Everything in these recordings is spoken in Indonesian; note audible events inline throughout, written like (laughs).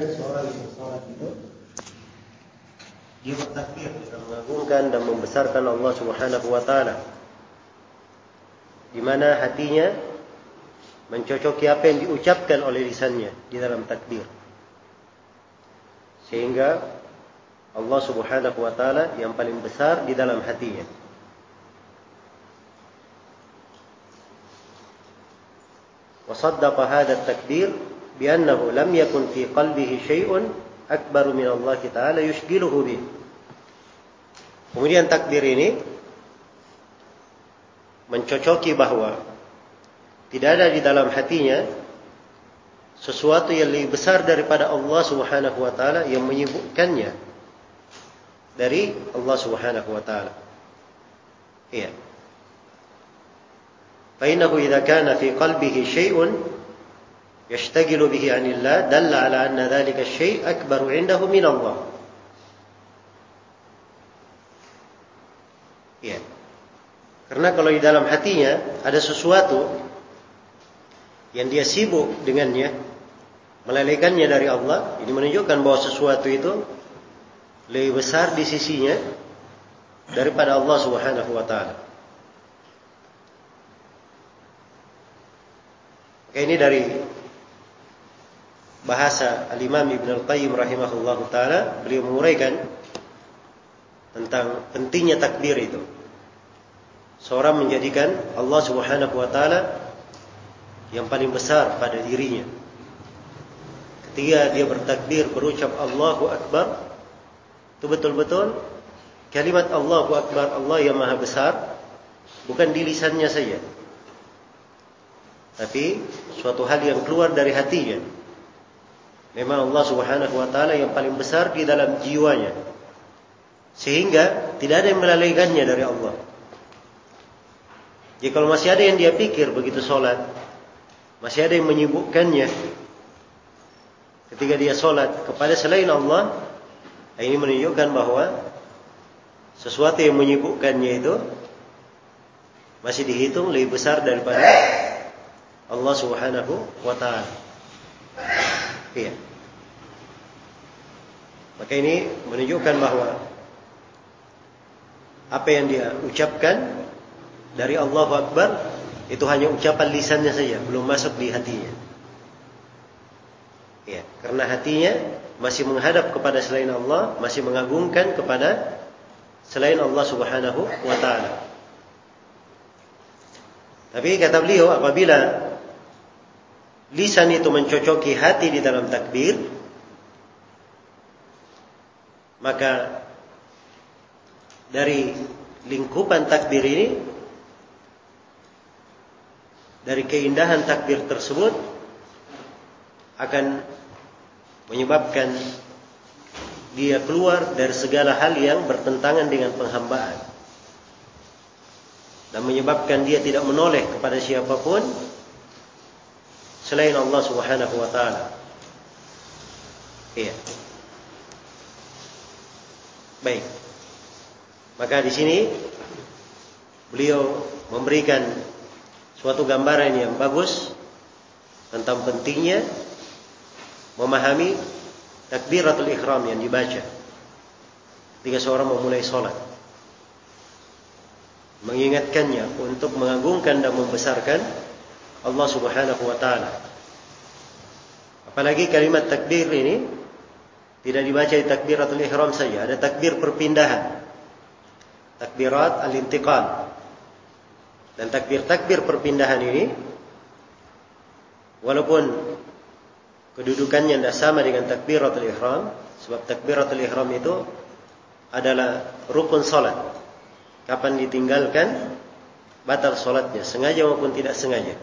hendaknya seorang yang sholat itu dia bertakbir dan mengagungkan dan membesarkan Allah Subhanahu wa taala. Di mana hatinya mencocoki apa yang diucapkan oleh lisannya di dalam takbir. Sehingga Allah Subhanahu wa taala yang paling besar di dalam hatinya. وصدق هذا التكبير بأنه لم يكن في قلبه شيء أكبر من الله تعالى يشغله به Kemudian takbir ini mencocoki bahwa tidak ada di dalam hatinya sesuatu yang lebih besar daripada Allah Subhanahu wa taala yang menyibukkannya dari Allah Subhanahu wa taala. Iya. فإنه إذا كان في قلبه شيء يشتغل به عن الله دل على أن ذلك الشيء أكبر عنده من الله ya karena kalau di dalam hatinya ada sesuatu yang dia sibuk dengannya melalaikannya dari Allah ini menunjukkan bahwa sesuatu itu lebih besar di sisinya daripada Allah Subhanahu wa taala Ini dari bahasa Al-Imam Ibn Al-Qayyim rahimahullah taala, beliau menguraikan tentang pentingnya takbir itu. Seorang menjadikan Allah Subhanahu wa taala yang paling besar pada dirinya. Ketika dia bertakbir berucap Allahu Akbar, itu betul-betul kalimat Allahu Akbar Allah yang maha besar bukan di lisannya saja, tapi suatu hal yang keluar dari hatinya. Memang Allah Subhanahu wa taala yang paling besar di dalam jiwanya. Sehingga tidak ada yang melalaikannya dari Allah. Jadi kalau masih ada yang dia pikir begitu sholat, masih ada yang menyibukkannya ketika dia sholat kepada selain Allah, ini menunjukkan bahwa sesuatu yang menyibukkannya itu masih dihitung lebih besar daripada Allah Subhanahu wa taala. Iya. Maka ini menunjukkan bahwa apa yang dia ucapkan dari Allahu Akbar itu hanya ucapan lisannya saja, belum masuk di hatinya. Ya, karena hatinya masih menghadap kepada selain Allah, masih mengagungkan kepada selain Allah Subhanahu wa taala. Tapi kata beliau apabila lisan itu mencocoki hati di dalam takbir, maka dari lingkupan takbir ini, dari keindahan takbir tersebut akan menyebabkan dia keluar dari segala hal yang bertentangan dengan penghambaan. Dan menyebabkan dia tidak menoleh kepada siapapun selain Allah Subhanahu wa taala. Iya. Baik. Maka di sini beliau memberikan suatu gambaran yang bagus tentang pentingnya memahami takbiratul ihram yang dibaca ketika seorang memulai sholat. Mengingatkannya untuk mengagungkan dan membesarkan Allah Subhanahu wa taala. Apalagi kalimat takbir ini tidak dibaca di takbiratul ihram saja, ada takbir perpindahan. Takbirat al-intiqal. Dan takbir-takbir perpindahan ini walaupun kedudukannya tidak sama dengan takbiratul ihram, sebab takbiratul ihram itu adalah rukun salat. Kapan ditinggalkan batal salatnya, sengaja maupun tidak sengaja.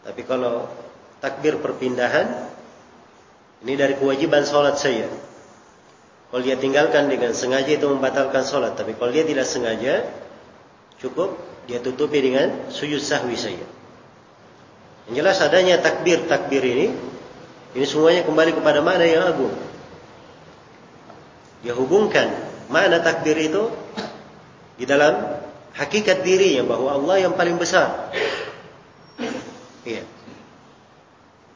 Tapi kalau takbir perpindahan ini dari kewajiban sholat saya. Kalau dia tinggalkan dengan sengaja itu membatalkan sholat. Tapi kalau dia tidak sengaja, cukup dia tutupi dengan sujud sahwi saja. Yang jelas adanya takbir-takbir ini, ini semuanya kembali kepada mana yang agung. Dia hubungkan mana takbir itu di dalam hakikat dirinya bahwa Allah yang paling besar. Iya.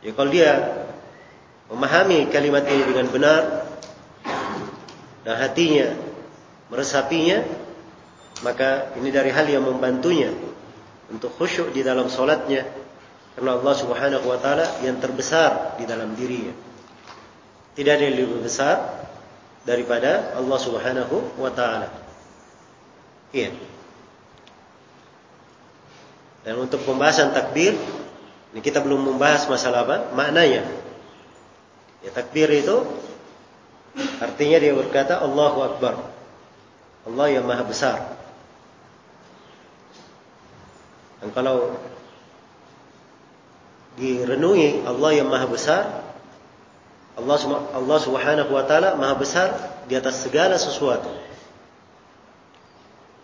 Ya kalau dia memahami kalimat ini dengan benar dan hatinya meresapinya maka ini dari hal yang membantunya untuk khusyuk di dalam solatnya karena Allah Subhanahu wa taala yang terbesar di dalam dirinya. Tidak ada yang lebih besar daripada Allah Subhanahu wa taala. Iya. Dan untuk pembahasan takbir ini kita belum membahas masalah apa? Maknanya. Ya takbir itu artinya dia berkata Allahu Akbar. Allah yang maha besar. Dan kalau direnungi Allah yang maha besar Allah Allah Subhanahu wa taala maha besar di atas segala sesuatu.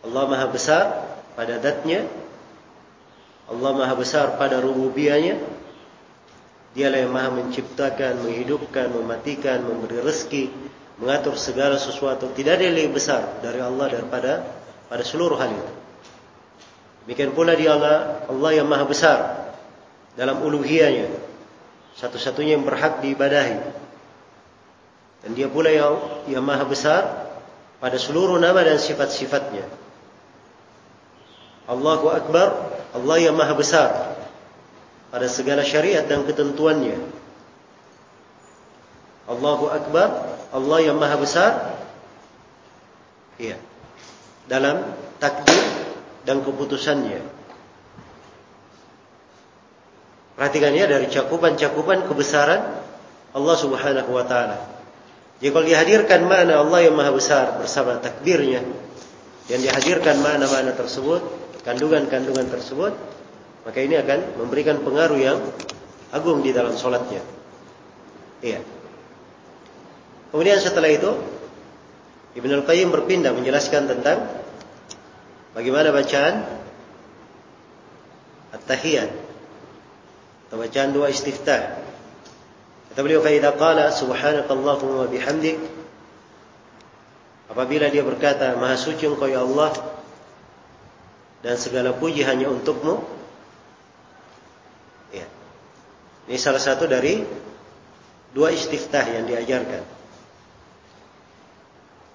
Allah maha besar pada zatnya Allah maha besar pada rububiyahnya Dialah yang maha menciptakan, menghidupkan, mematikan, memberi rezeki, mengatur segala sesuatu. Tidak ada yang lebih besar dari Allah daripada pada seluruh hal itu. Demikian pula dia Allah, Allah yang maha besar dalam uluhiyahnya. Satu-satunya yang berhak diibadahi. Dan dia pula yang, yang maha besar pada seluruh nama dan sifat-sifatnya. Allahu Akbar Allah yang maha besar pada segala syariat dan ketentuannya. Allahu Akbar, Allah yang maha besar. Iya. Dalam takdir dan keputusannya. Perhatikan ya dari cakupan-cakupan kebesaran Allah Subhanahu wa taala. Jadi kalau dihadirkan mana Allah yang maha besar bersama takbirnya dan dihadirkan mana-mana tersebut kandungan-kandungan tersebut, maka ini akan memberikan pengaruh yang agung di dalam solatnya. Iya. Kemudian setelah itu, Ibn Al-Qayyim berpindah menjelaskan tentang bagaimana bacaan At-Tahiyat atau bacaan doa istiftah. Kata beliau, "Fa qala subhanakallahumma bihamdik" Apabila dia berkata, "Maha suci Engkau ya Allah dan segala puji hanya untukmu. Ya. Ini salah satu dari dua istiftah yang diajarkan.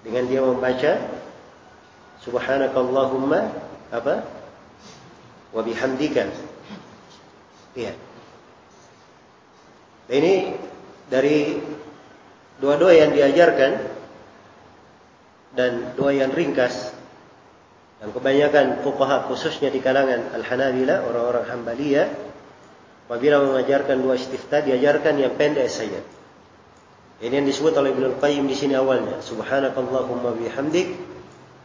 Dengan dia membaca Subhanakallahumma apa? Wa bihamdika. Iya. Ini dari dua-dua yang diajarkan dan doa yang ringkas dan kebanyakan fuqaha khususnya di kalangan Al-Hanabila, orang-orang Hambaliyah, apabila mengajarkan dua istiftah diajarkan yang pendek saja. Ini yang disebut oleh Ibnu Qayyim di sini awalnya. Subhanakallahumma bihamdik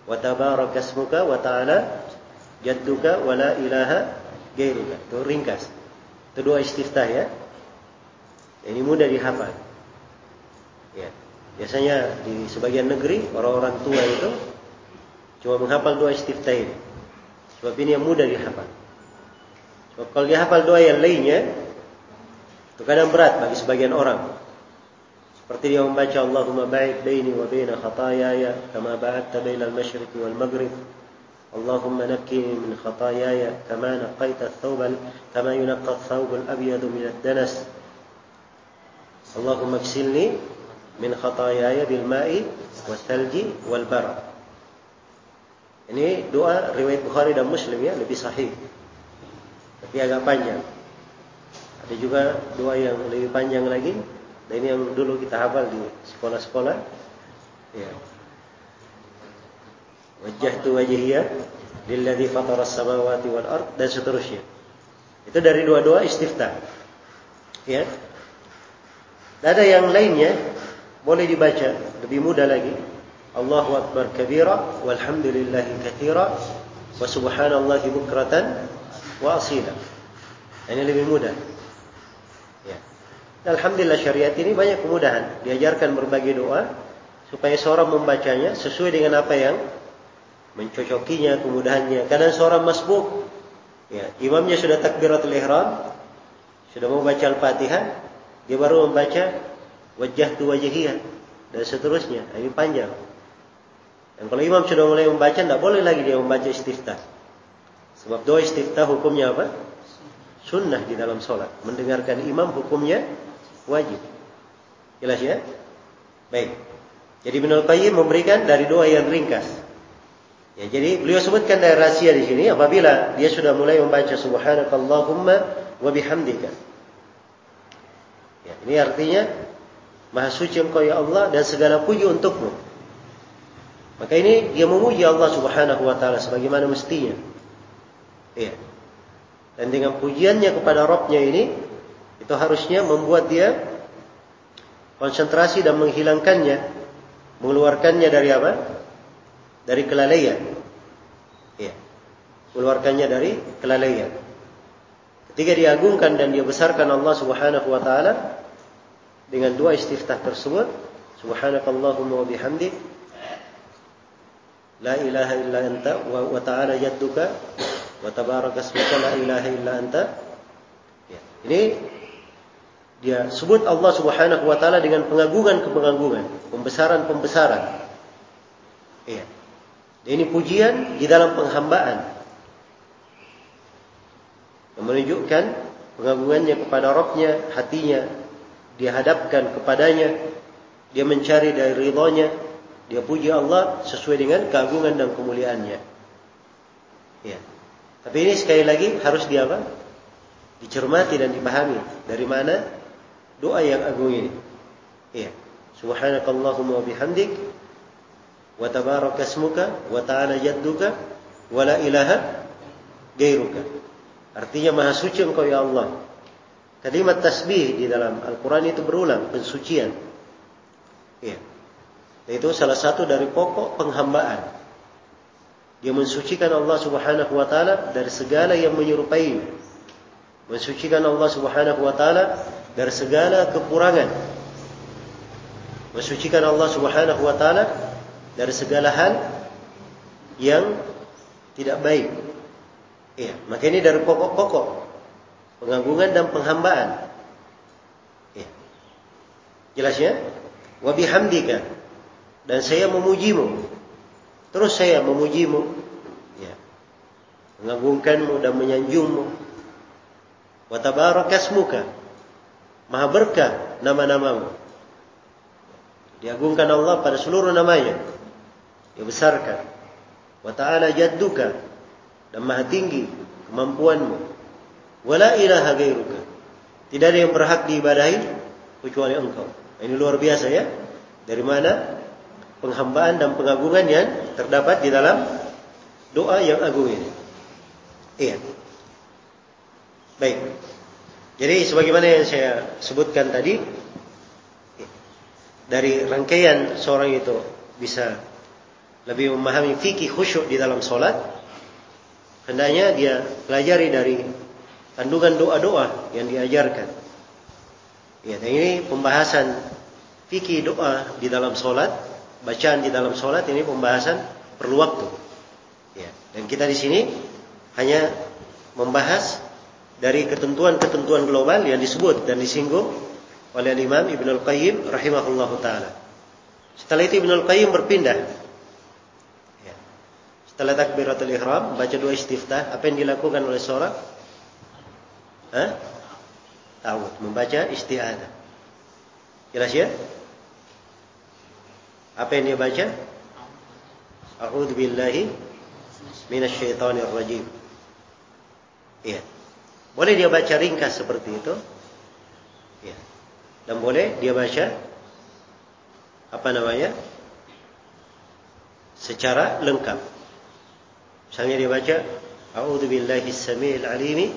wa tabaraka ismuka wa ta'ala jadduka wa la ilaha ghairuka. Itu ringkas. Itu dua istiftah ya. Ini mudah dihafal. Ya. Biasanya di sebagian negeri orang-orang tua itu Cuma menghafal doa istiftah ini. Sebab ini yang mudah dihafal. Sebab kalau dihafal doa yang lainnya, itu kadang berat bagi sebagian orang. Seperti dia membaca Allahumma ba'id baini wa baina khatayaya kama ba'adta baina al-masyriqi wal maghrib. Allahumma nakkini min khatayaya kama naqaita thawbal kama yunaqqa thawb al-abyadu min ad-danas. Allahumma ksilni min khatayaya bil ma'i wal thalji wal bara. Ini doa riwayat Bukhari dan Muslim ya, lebih sahih. Tapi agak panjang. Ada juga doa yang lebih panjang lagi. Dan ini yang dulu kita hafal di sekolah-sekolah. Ya. Wajjahtu wajhiya lilladzi fatara as-samawati wal ard dan seterusnya. Itu dari doa-doa istiftah. Ya. Dan ada yang lainnya boleh dibaca lebih mudah lagi Allahu Akbar kabira walhamdulillahi kathira wa subhanallahi bukratan wa asila. Ini lebih mudah. Ya. Alhamdulillah syariat ini banyak kemudahan. Diajarkan berbagai doa supaya seorang membacanya sesuai dengan apa yang mencocokinya, kemudahannya. Kadang seorang masbuk, ya, imamnya sudah takbiratul ihram, sudah membaca Al-Fatihah, dia baru membaca wajah tu wajhiyah dan seterusnya. Ini panjang. Dan kalau imam sudah mulai membaca, tidak boleh lagi dia membaca istiftah. Sebab doa istiftah hukumnya apa? Sunnah di dalam sholat. Mendengarkan imam hukumnya wajib. Jelas ya? Baik. Jadi Ibnu Qayyim memberikan dari doa yang ringkas. Ya, jadi beliau sebutkan dari rahasia di sini apabila dia sudah mulai membaca subhanakallahumma wa bihamdika. Ya, ini artinya Maha suci engkau ya Allah dan segala puji untukmu. Maka ini dia memuji Allah Subhanahu wa taala sebagaimana mestinya. Iya. Dan dengan pujiannya kepada Rabbnya ini itu harusnya membuat dia konsentrasi dan menghilangkannya, mengeluarkannya dari apa? Dari kelalaian. Iya. Mengeluarkannya dari kelalaian. Ketika diagungkan dan dia besarkan Allah Subhanahu wa taala, dengan dua istiftah tersebut subhanakallahumma wa bihamdik la ilaha illa anta wa, wa ta'ala jadduka wa tabaraka ismuka la ilaha illa anta ya. ini dia sebut Allah Subhanahu wa taala dengan pengagungan-pengagungan, pembesaran-pembesaran. Iya. Ini pujian di dalam penghambaan. Yang menunjukkan pengagungannya kepada Rabbnya, hatinya dia hadapkan kepadanya, dia mencari dari ridhonya, dia puji Allah sesuai dengan keagungan dan kemuliaannya. Ya. Tapi ini sekali lagi harus dia apa? Dicermati dan dipahami dari mana doa yang agung ini. Ya. Subhanakallahumma bihamdik wa tabaraka ismuka wa ta'ala jadduka wa la ilaha gairuka. Artinya maha suci engkau ya Allah Kalimat tasbih di dalam Al-Quran itu berulang, pensucian. Ya. Itu salah satu dari pokok penghambaan. Dia mensucikan Allah Subhanahu wa taala dari segala yang menyerupai. Mensucikan Allah Subhanahu wa taala dari segala kekurangan. Mensucikan Allah Subhanahu wa taala dari segala hal yang tidak baik. Iya, maka ini dari pokok-pokok pengagungan dan penghambaan. Ya. Jelas ya? Wa bihamdika dan saya memujimu. Terus saya memujimu. Ya. Mengagungkanmu dan menyanjungmu. Wa tabarakasmuka. Maha berkah nama-namamu. Diagungkan Allah pada seluruh namanya. Dibesarkan. Wa ta'ala jadduka. Dan maha tinggi kemampuanmu. Wala ilaha gairuka. Tidak ada yang berhak diibadahi kecuali engkau. Ini luar biasa ya. Dari mana penghambaan dan pengagungan yang terdapat di dalam doa yang agung ini. Iya. Baik. Jadi sebagaimana yang saya sebutkan tadi dari rangkaian seorang itu bisa lebih memahami fikih khusyuk di dalam solat hendaknya dia pelajari dari kandungan doa-doa yang diajarkan. Ya, dan ini pembahasan fikih doa di dalam solat, bacaan di dalam solat ini pembahasan perlu waktu. Ya, dan kita di sini hanya membahas dari ketentuan-ketentuan global yang disebut dan disinggung oleh Imam Ibn Al-Qayyim rahimahullahu taala. Setelah itu Ibn Al-Qayyim berpindah. Ya. Setelah takbiratul ihram, baca dua istiftah, apa yang dilakukan oleh seorang Hah? Tahu membaca isti'adzah. Jelas ya? Apa yang dia baca? A'udhu billahi minasyaitanir rajim. Ya. Boleh dia baca ringkas seperti itu. Ya. Dan boleh dia baca. Apa namanya? Secara lengkap. Misalnya dia baca. A'udhu billahi samiil alimi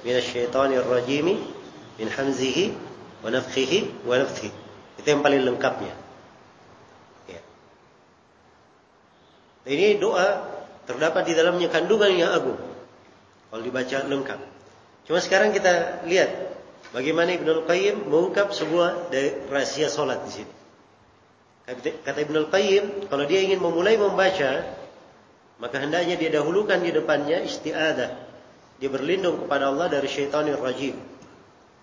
minasyaitanir rajimi min hamzihi wa nafkihi wa nafthi. Itu yang paling lengkapnya. Ini doa terdapat di dalamnya kandungan yang agung. Kalau dibaca lengkap. Cuma sekarang kita lihat bagaimana Ibnu Qayyim mengungkap sebuah rahasia solat di sini. Kata Ibnu Qayyim, kalau dia ingin memulai membaca, maka hendaknya dia dahulukan di depannya isti'adah dia berlindung kepada Allah dari syaitanir rajim.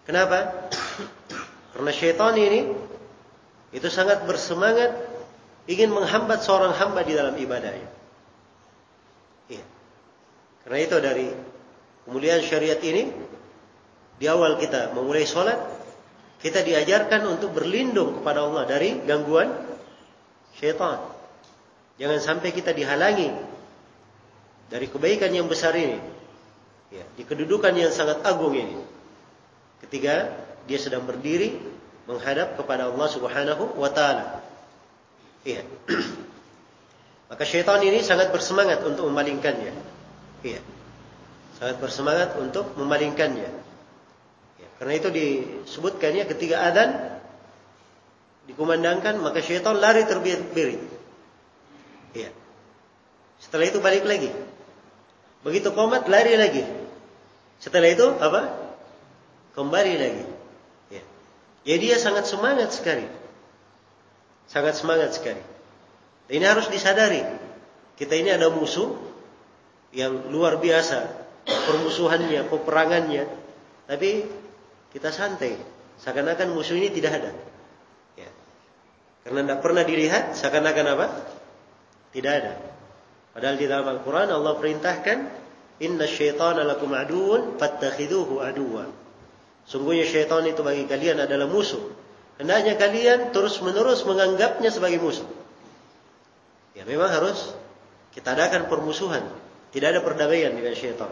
Kenapa? (coughs) Karena syaitan ini itu sangat bersemangat ingin menghambat seorang hamba di dalam ibadahnya. Iya. Karena itu dari kemuliaan syariat ini di awal kita memulai sholat kita diajarkan untuk berlindung kepada Allah dari gangguan syaitan. Jangan sampai kita dihalangi dari kebaikan yang besar ini. Ya, di kedudukan yang sangat agung ini. Ketika dia sedang berdiri menghadap kepada Allah Subhanahu wa taala. Iya. (clears throat) Maka syaitan ini sangat bersemangat untuk memalingkannya. Iya. Sangat bersemangat untuk memalingkannya. Karena itu disebutkan ya ketika adzan dikumandangkan maka syaitan lari terbirit-birit. Iya. Setelah itu balik lagi. Begitu komat lari lagi. Setelah itu apa? Kembali lagi. Ya. ya dia sangat semangat sekali. Sangat semangat sekali. Ini harus disadari. Kita ini ada musuh yang luar biasa permusuhannya, peperangannya. Tapi kita santai. Seakan-akan musuh ini tidak ada. Ya. Karena tidak pernah dilihat, seakan-akan apa? Tidak ada. Padahal di dalam Al-Quran Allah perintahkan, Inna syaitana lakum aduun, fattakhiduhu aduwa. Sungguhnya syaitan itu bagi kalian adalah musuh. Hendaknya kalian terus-menerus menganggapnya sebagai musuh. Ya memang harus kita adakan permusuhan. Tidak ada perdamaian dengan syaitan.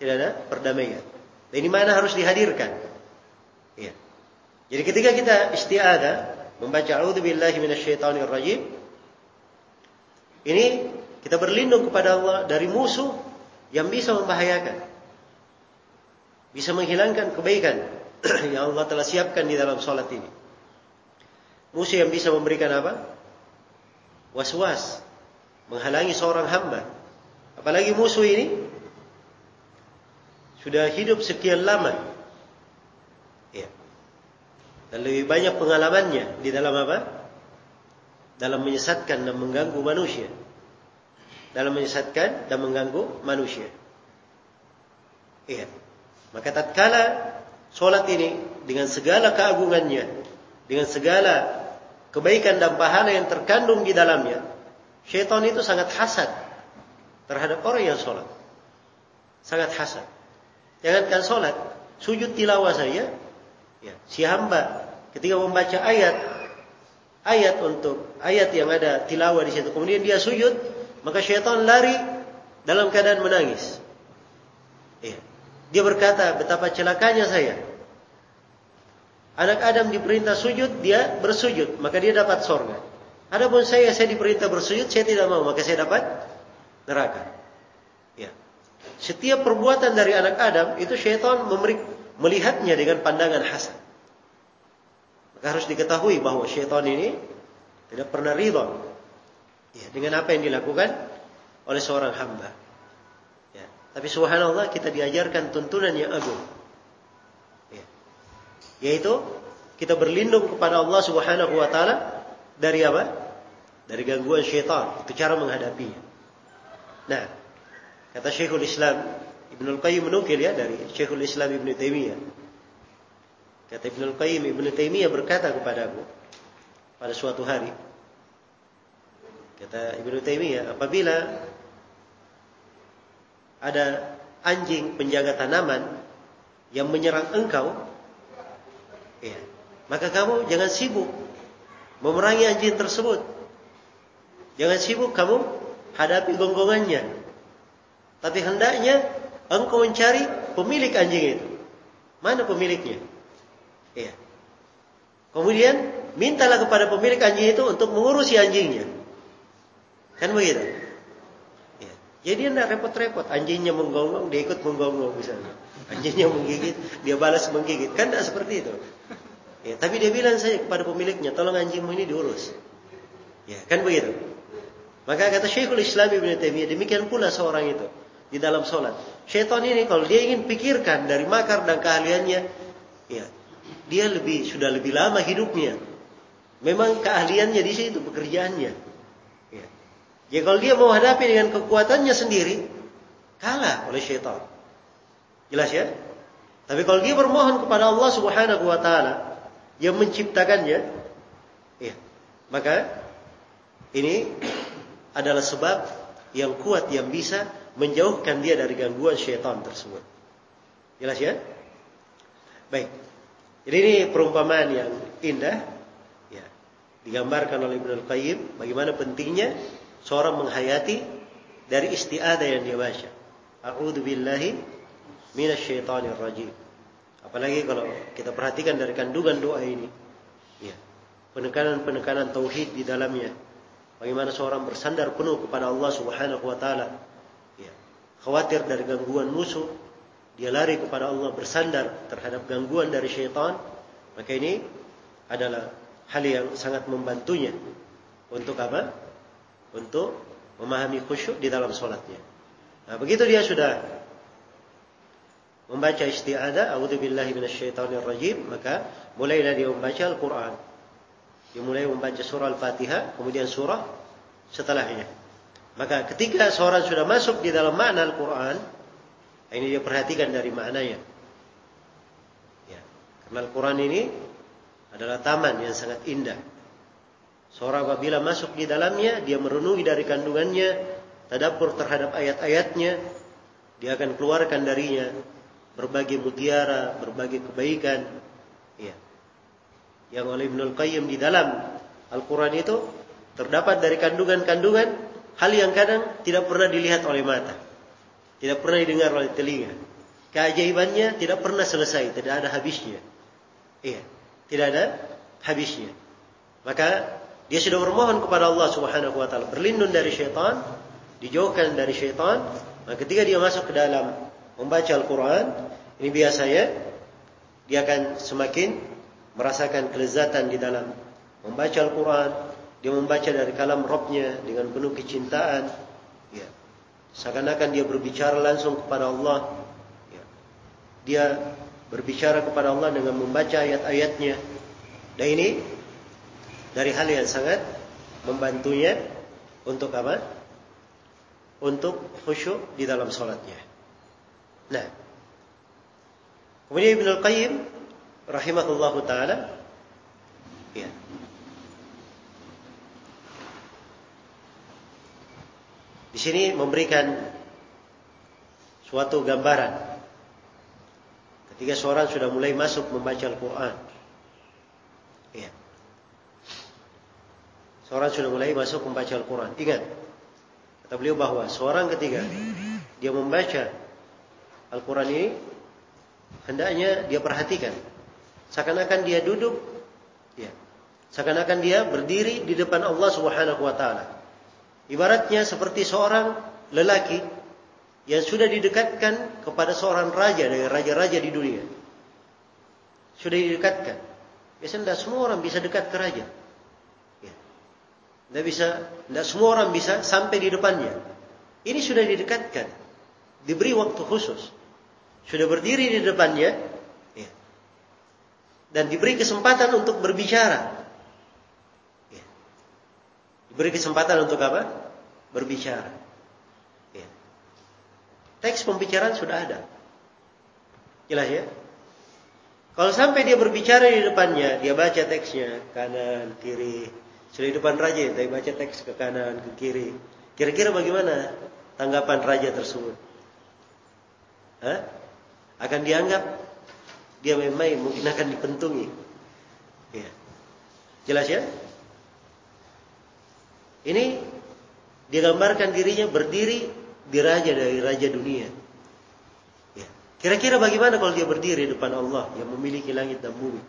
Tidak ada perdamaian. Dan ini mana harus dihadirkan. Ya. Jadi ketika kita isti'adah membaca a'udzubillahi minasyaitonir rajim ini kita berlindung kepada Allah dari musuh yang bisa membahayakan. Bisa menghilangkan kebaikan (clears throat) yang Allah telah siapkan di dalam sholat ini. Musuh yang bisa memberikan apa? Was-was. Menghalangi seorang hamba. Apalagi musuh ini sudah hidup sekian lama. Ya. Dan lebih banyak pengalamannya di dalam apa? Dalam menyesatkan dan mengganggu manusia. Dalam menyesatkan dan mengganggu manusia. Iya. Maka tatkala solat ini dengan segala keagungannya, dengan segala kebaikan dan pahala yang terkandung di dalamnya, syaitan itu sangat hasad terhadap orang yang sholat. Sangat hasad. Jangankan sholat, sujud tilawah saya, ya, si hamba ketika membaca ayat, ayat untuk ayat yang ada tilawah di situ, kemudian dia sujud, maka syaitan lari dalam keadaan menangis. Ya. Dia berkata, betapa celakanya saya. Anak Adam diperintah sujud, dia bersujud, maka dia dapat sorga. Adapun saya, saya diperintah bersujud, saya tidak mau, maka saya dapat neraka. Setiap perbuatan dari anak Adam itu syaitan memberi, melihatnya dengan pandangan hasan. Maka harus diketahui bahwa syaitan ini tidak pernah ridha ya, dengan apa yang dilakukan oleh seorang hamba. Tapi subhanallah kita diajarkan tuntunan yang agung. Ya. Yaitu kita berlindung kepada Allah Subhanahu wa taala dari apa? Dari gangguan syaitan. Itu cara menghadapinya. Nah, Kata Syekhul Islam Ibnul Qayyim menukil ya dari Syekhul Islam Ibnu Taimiyah. Kata Ibnul Qayyim Ibnu Taimiyah berkata kepadaku pada suatu hari. Kata Ibnu Taimiyah, apabila ada anjing penjaga tanaman yang menyerang engkau, ya, maka kamu jangan sibuk memerangi anjing tersebut. Jangan sibuk kamu hadapi gonggongannya. Tapi hendaknya engkau mencari pemilik anjing itu. Mana pemiliknya? Iya. Kemudian mintalah kepada pemilik anjing itu untuk mengurusi anjingnya. Kan begitu? Ya. Dia repot-repot. Anjingnya menggonggong, dia ikut menggonggong misalnya. Anjingnya menggigit, dia balas menggigit. Kan tidak seperti itu. Ya, tapi dia bilang saya kepada pemiliknya, tolong anjingmu ini diurus. Ya, kan begitu. Maka kata Syekhul Islam Ibn Taimiyah, demikian pula seorang itu di dalam sholat. Syaitan ini kalau dia ingin pikirkan dari makar dan keahliannya, ya dia lebih sudah lebih lama hidupnya. Memang keahliannya di situ pekerjaannya. Ya. kalau dia mau hadapi dengan kekuatannya sendiri, kalah oleh syaitan. Jelas ya? Tapi kalau dia bermohon kepada Allah Subhanahu wa taala yang menciptakannya, ya, maka ini adalah sebab yang kuat yang bisa menjauhkan dia dari gangguan syaitan tersebut. Jelas ya? Baik. Jadi ini perumpamaan yang indah ya. Digambarkan oleh Ibnu Al-Qayyim bagaimana pentingnya seorang menghayati dari isti'adah yang dia baca. A'udzu billahi rajim. Apalagi kalau kita perhatikan dari kandungan doa ini. Ya. Penekanan-penekanan tauhid di dalamnya. Bagaimana seorang bersandar penuh kepada Allah Subhanahu wa taala. Ya. Khawatir dari gangguan musuh, dia lari kepada Allah bersandar terhadap gangguan dari syaitan. Maka ini adalah hal yang sangat membantunya untuk apa? Untuk memahami khusyuk di dalam sholatnya. Nah, begitu dia sudah membaca isti'adah, a'udzubillahi minasyaitonir rajim, maka mulailah dia membaca Al-Qur'an. Dia mulai membaca surah Al-Fatihah, kemudian surah setelahnya. Maka ketika seorang sudah masuk di dalam makna Al-Qur'an, ini dia perhatikan dari maknanya. Ya, karena Al-Qur'an ini adalah taman yang sangat indah. Seorang apabila masuk di dalamnya, dia merenungi dari kandungannya, tadabbur terhadap ayat-ayatnya, dia akan keluarkan darinya berbagai mutiara, berbagai kebaikan. Ya. Yang oleh Ibnul Qayyim di dalam Al-Quran itu terdapat dari kandungan-kandungan hal yang kadang tidak pernah dilihat oleh mata. Tidak pernah didengar oleh telinga. Keajaibannya tidak pernah selesai, tidak ada habisnya. Iya, tidak ada habisnya. Maka dia sudah bermohon kepada Allah Subhanahu wa taala berlindung dari syaitan, dijauhkan dari syaitan. Maka ketika dia masuk ke dalam membaca Al-Quran, ini biasanya dia akan semakin merasakan kelezatan di dalam membaca Al-Quran, dia membaca dari kalam Robnya dengan penuh kecintaan, ya. seakan-akan dia berbicara langsung kepada Allah, ya. dia berbicara kepada Allah dengan membaca ayat-ayatnya, dan ini dari hal yang sangat membantunya untuk apa? Untuk khusyuk di dalam sholatnya. Nah. Kemudian Ibnu Qayyim rahimahullah taala ya. Di sini memberikan suatu gambaran ketika seorang sudah mulai masuk membaca Al-Qur'an. Ya. Seorang sudah mulai masuk membaca Al-Quran. Ingat, kata beliau bahwa seorang ketika dia membaca Al-Quran ini hendaknya dia perhatikan. Seakan-akan dia duduk, ya. Seakan-akan dia berdiri di depan Allah Subhanahu wa taala. Ibaratnya seperti seorang lelaki yang sudah didekatkan kepada seorang raja dari raja-raja di dunia. Sudah didekatkan. Biasanya tidak semua orang bisa dekat ke raja. Tidak bisa, tidak semua orang bisa sampai di depannya. Ini sudah didekatkan, diberi waktu khusus sudah berdiri di depannya ya, dan diberi kesempatan untuk berbicara. Ya. Diberi kesempatan untuk apa? Berbicara. Ya. Teks pembicaraan sudah ada. Jelas ya? Kalau sampai dia berbicara di depannya, dia baca teksnya kanan, kiri. Depan raja, dia baca teks ke kanan, ke kiri. Kira-kira bagaimana tanggapan raja tersebut? Hah? akan dianggap dia main-main, mungkin akan dipentungi. Ya. Jelas ya? Ini digambarkan dirinya berdiri di raja dari raja dunia. Ya. Kira-kira bagaimana kalau dia berdiri di depan Allah yang memiliki langit dan bumi?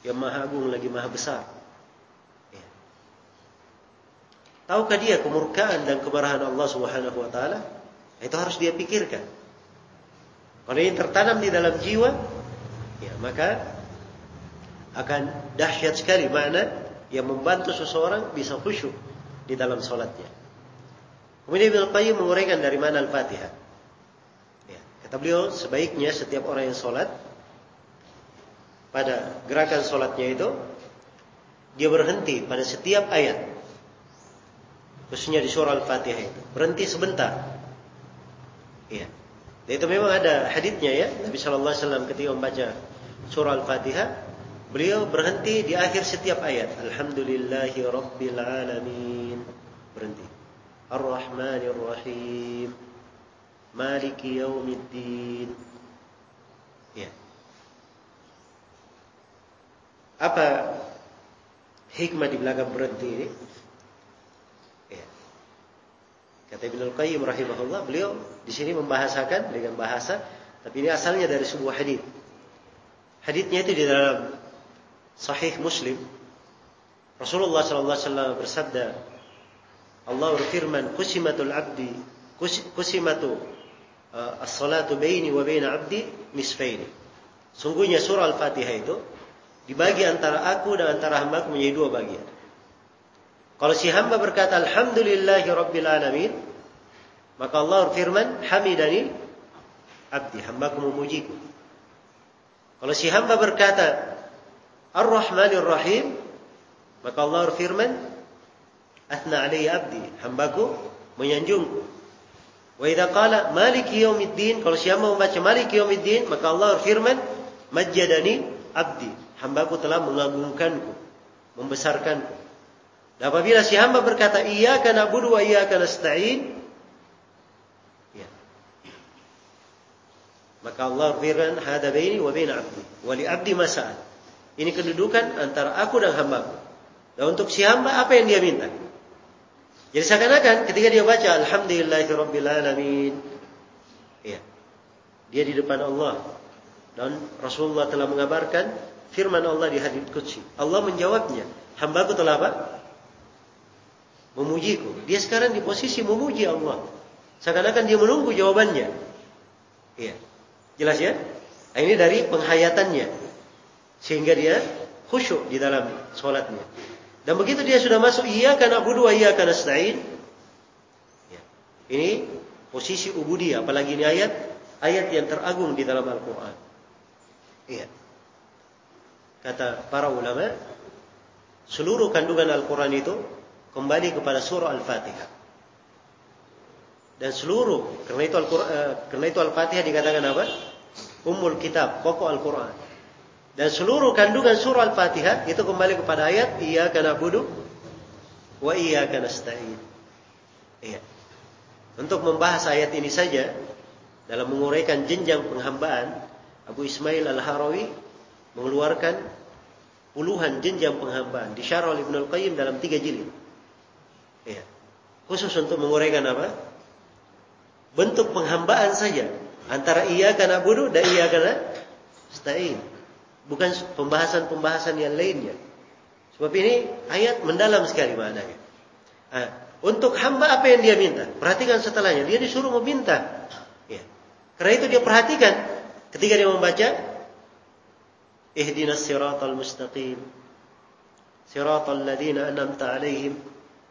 Yang maha agung lagi maha besar. Ya. Tahukah dia kemurkaan dan kemarahan Allah Subhanahu wa taala? Itu harus dia pikirkan. Kalau ini tertanam di dalam jiwa, ya maka akan dahsyat sekali makna yang membantu seseorang bisa khusyuk di dalam solatnya. Kemudian Ibnu Qayyim menguraikan dari mana Al-Fatihah. Ya, kata beliau sebaiknya setiap orang yang solat pada gerakan solatnya itu dia berhenti pada setiap ayat khususnya di surah Al-Fatihah itu berhenti sebentar. Ya. Dan itu memang ada haditnya ya. Nabi Shallallahu Alaihi Wasallam ketika membaca surah Al-Fatihah, beliau berhenti di akhir setiap ayat. Alhamdulillahi Rabbil Alamin. Berhenti. Ar-Rahmanir Rahim. Maliki Yaumiddin. Ya. Apa hikmah di belakang berhenti ini? Ya. Kata Ibnu Qayyim rahimahullah, beliau di sini membahasakan dengan bahasa, tapi ini asalnya dari sebuah hadis. Hadisnya itu di dalam Sahih Muslim. Rasulullah sallallahu alaihi wasallam bersabda, Allah berfirman, "Qusimatul 'abdi, qusimatu uh, as-salatu baini wa baina 'abdi nisfaini." Sungguhnya surah Al-Fatihah itu dibagi antara aku dan antara hambaku menjadi dua bagian. Kalau si hamba berkata alhamdulillahi rabbil alamin, maka Allah berfirman, hamidani abdi, hambaku memujiku. Kalau si hamba berkata ar-rahmanir rahim, maka Allah berfirman, athna alayya abdi, hambaku menyanjungku. Wa idza qala maliki kalau si hamba membaca maliki yaumiddin, maka Allah berfirman, majjadani abdi, hambaku telah mengagungkanku, membesarkanku. Apabila si hamba berkata, Iyaka na'budu wa iyaka nasta'in, ya. Maka Allah firman, Hada baini wa baina abdi. Wa li abdi masa'al. Ini kedudukan antara aku dan hambaku. Dan untuk si hamba, apa yang dia minta? Jadi seakan-akan ketika dia baca, Alhamdulillahi Rabbil Alamin. Ya. Dia di depan Allah. Dan Rasulullah telah mengabarkan firman Allah di hadis qudsi. Allah menjawabnya, hambaku telah apa? Memujiku. Dia sekarang di posisi memuji Allah. Seakan-akan dia menunggu jawabannya. Iya. Jelas ya? Ini dari penghayatannya. Sehingga dia khusyuk di dalam sholatnya. Dan begitu dia sudah masuk iya karena budu iya karena stain. Ya. Ini posisi ubudiyah. Apalagi ini ayat ayat yang teragung di dalam Al-Quran. Iya kata para ulama, seluruh kandungan Al-Quran itu kembali kepada surah Al-Fatihah. Dan seluruh, karena itu Al-Quran, eh, karena itu Al-Fatihah dikatakan apa? Ummul Kitab, pokok Al-Quran. Dan seluruh kandungan surah Al-Fatihah itu kembali kepada ayat Iyyaka na'budu wa iyyaka nasta'in. Iya. Untuk membahas ayat ini saja dalam menguraikan jenjang penghambaan, Abu Ismail Al-Harawi mengeluarkan puluhan jenjang penghambaan di oleh Ibnu Al-Qayyim dalam tiga jilid. Ya. Khusus untuk menguraikan apa? Bentuk penghambaan saja antara iya karena buruh dan iya karena stain. Bukan pembahasan-pembahasan yang lainnya. Sebab ini ayat mendalam sekali maknanya. Nah, untuk hamba apa yang dia minta? Perhatikan setelahnya. Dia disuruh meminta. Ya. Karena itu dia perhatikan ketika dia membaca ihdinas siratal mustaqim siratal ladzina an'amta alaihim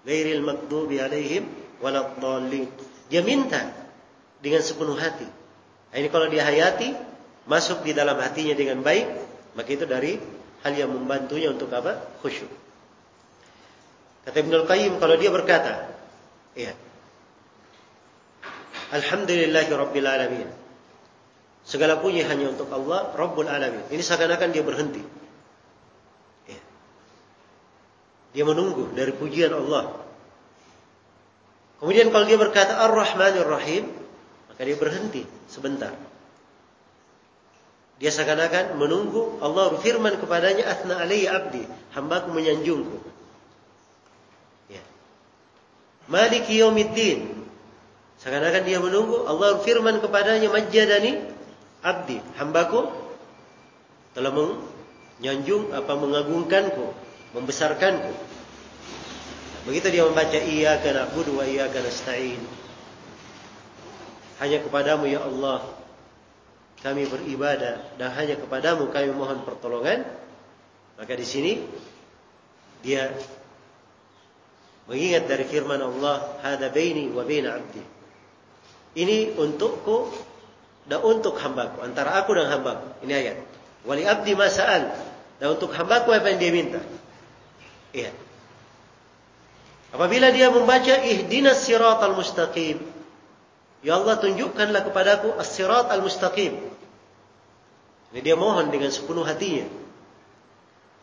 Ghairil maghdubi alaihim waladhdallin. Dia minta dengan sepenuh hati. Nah, ini kalau dia hayati, masuk di dalam hatinya dengan baik, maka itu dari hal yang membantunya untuk apa? Khusyuk. Kata Ibnu Qayyim kalau dia berkata, iya. Alhamdulillahi alamin. Segala puji hanya untuk Allah Rabbul alamin. Ini seakan-akan dia berhenti. Dia menunggu dari pujian Allah. Kemudian kalau dia berkata Ar-Rahmanir Rahim, maka dia berhenti sebentar. Dia seakan-akan menunggu Allah berfirman kepadanya Athna alayya abdi, hambaku menyanjungku. Ya. Maliki yaumiddin. Seakan-akan dia menunggu Allah berfirman kepadanya majjadani abdi, hambaku telah menyanjung apa mengagungkanku, membesarkanku. Begitu dia membaca karena na'budu wa karena nasta'in. Hanya kepadamu ya Allah kami beribadah dan hanya kepadamu kami mohon pertolongan. Maka di sini dia mengingat dari firman Allah, "Hada baini wa baina 'abdi." Ini untukku dan untuk hambaku antara aku dan hambaku ini ayat wali abdi masal dan untuk hambaku apa yang dia minta iya. Apabila dia membaca ihdinas siratal mustaqim ya Allah tunjukkanlah kepadaku as-sirat al-mustaqim. Ini dia mohon dengan sepenuh hatinya.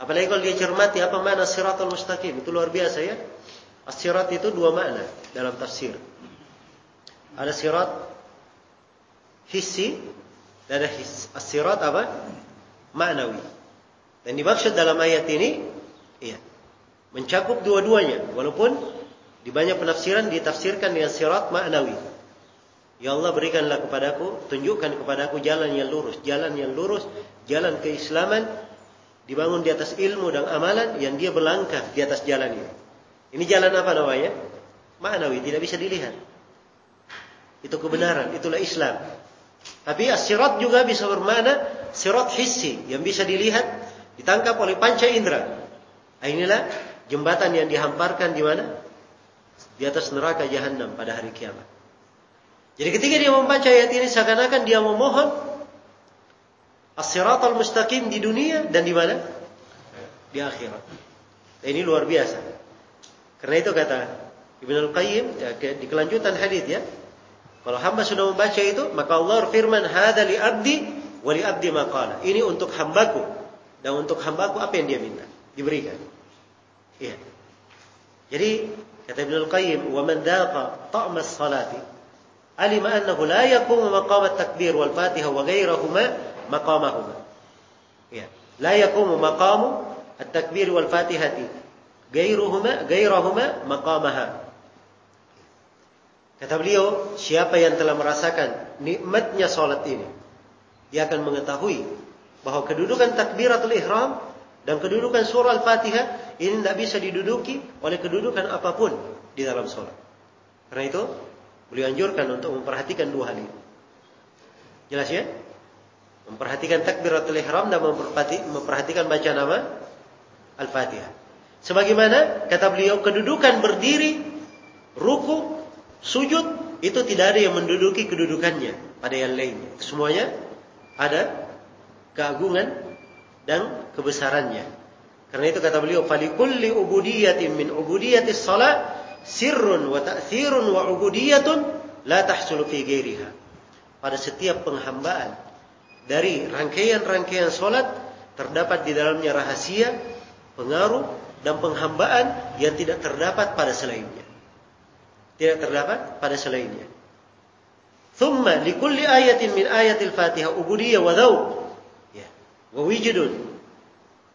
Apalagi kalau dia cermati apa makna siratal mustaqim itu luar biasa ya. As-sirat itu dua makna dalam tafsir. Ada sirat hissi dan ada sirat apa? Ma'nawi. Dan dimaksud dalam ayat ini, iya, mencakup dua-duanya. Walaupun di banyak penafsiran ditafsirkan dengan sirat ma'nawi. Ya Allah berikanlah kepadaku, tunjukkan kepadaku jalan yang lurus, jalan yang lurus, jalan keislaman dibangun di atas ilmu dan amalan yang dia berlangkah di atas jalan ini. Ini jalan apa namanya? Ma'nawi, tidak bisa dilihat. Itu kebenaran, itulah Islam. Tapi as-sirat juga bisa bermakna sirat hissi yang bisa dilihat, ditangkap oleh panca indera. Nah, inilah jembatan yang dihamparkan di mana? Di atas neraka jahanam pada hari kiamat. Jadi ketika dia membaca ayat ini seakan-akan dia memohon as-sirat al-mustaqim di dunia dan di mana? Di akhirat. Nah, ini luar biasa. Karena itu kata Ibnu Al-Qayyim ya, di kelanjutan hadis ya, kalau hamba sudah membaca itu, maka Allah firman, "Hada li abdi wa li abdi maqala." Ini untuk hambaku dan untuk hambaku apa yang dia minta, diberikan. Iya. Jadi kata Ibnu Al-Qayyim, "Wa man daqa ta'ma as-salati, alima annahu la yaqumu maqam at-takbir wal Fatihah wa ghayrahuma maqamahuma." Iya. La yaqumu maqamu at-takbir wal Fatihati ghayruhuma ghayrahuma maqamaha. Kata beliau, siapa yang telah merasakan nikmatnya salat ini, dia akan mengetahui bahwa kedudukan takbiratul ihram dan kedudukan surah Al-Fatihah ini tidak bisa diduduki oleh kedudukan apa pun di dalam salat. Karena itu, beliau anjurkan untuk memperhatikan dua hal ini. Jelas ya? Memperhatikan takbiratul ihram dan memperhatikan baca nama Al-Fatihah. Sebagaimana kata beliau kedudukan berdiri, ruku Sujud itu tidak ada yang menduduki kedudukannya pada yang lainnya. Semuanya ada keagungan dan kebesarannya. Karena itu kata beliau, "Falikulli ubudiyatin min ubudiyatis salat sirrun wa ta'thirun wa ubudiyatun la tahsulu fi ghairiha." Pada setiap penghambaan dari rangkaian-rangkaian salat terdapat di dalamnya rahasia, pengaruh dan penghambaan yang tidak terdapat pada selainnya tidak terdapat pada selainnya. Thumma likulli ayatin min ayatil Fatihah ubudiyah wa wijudun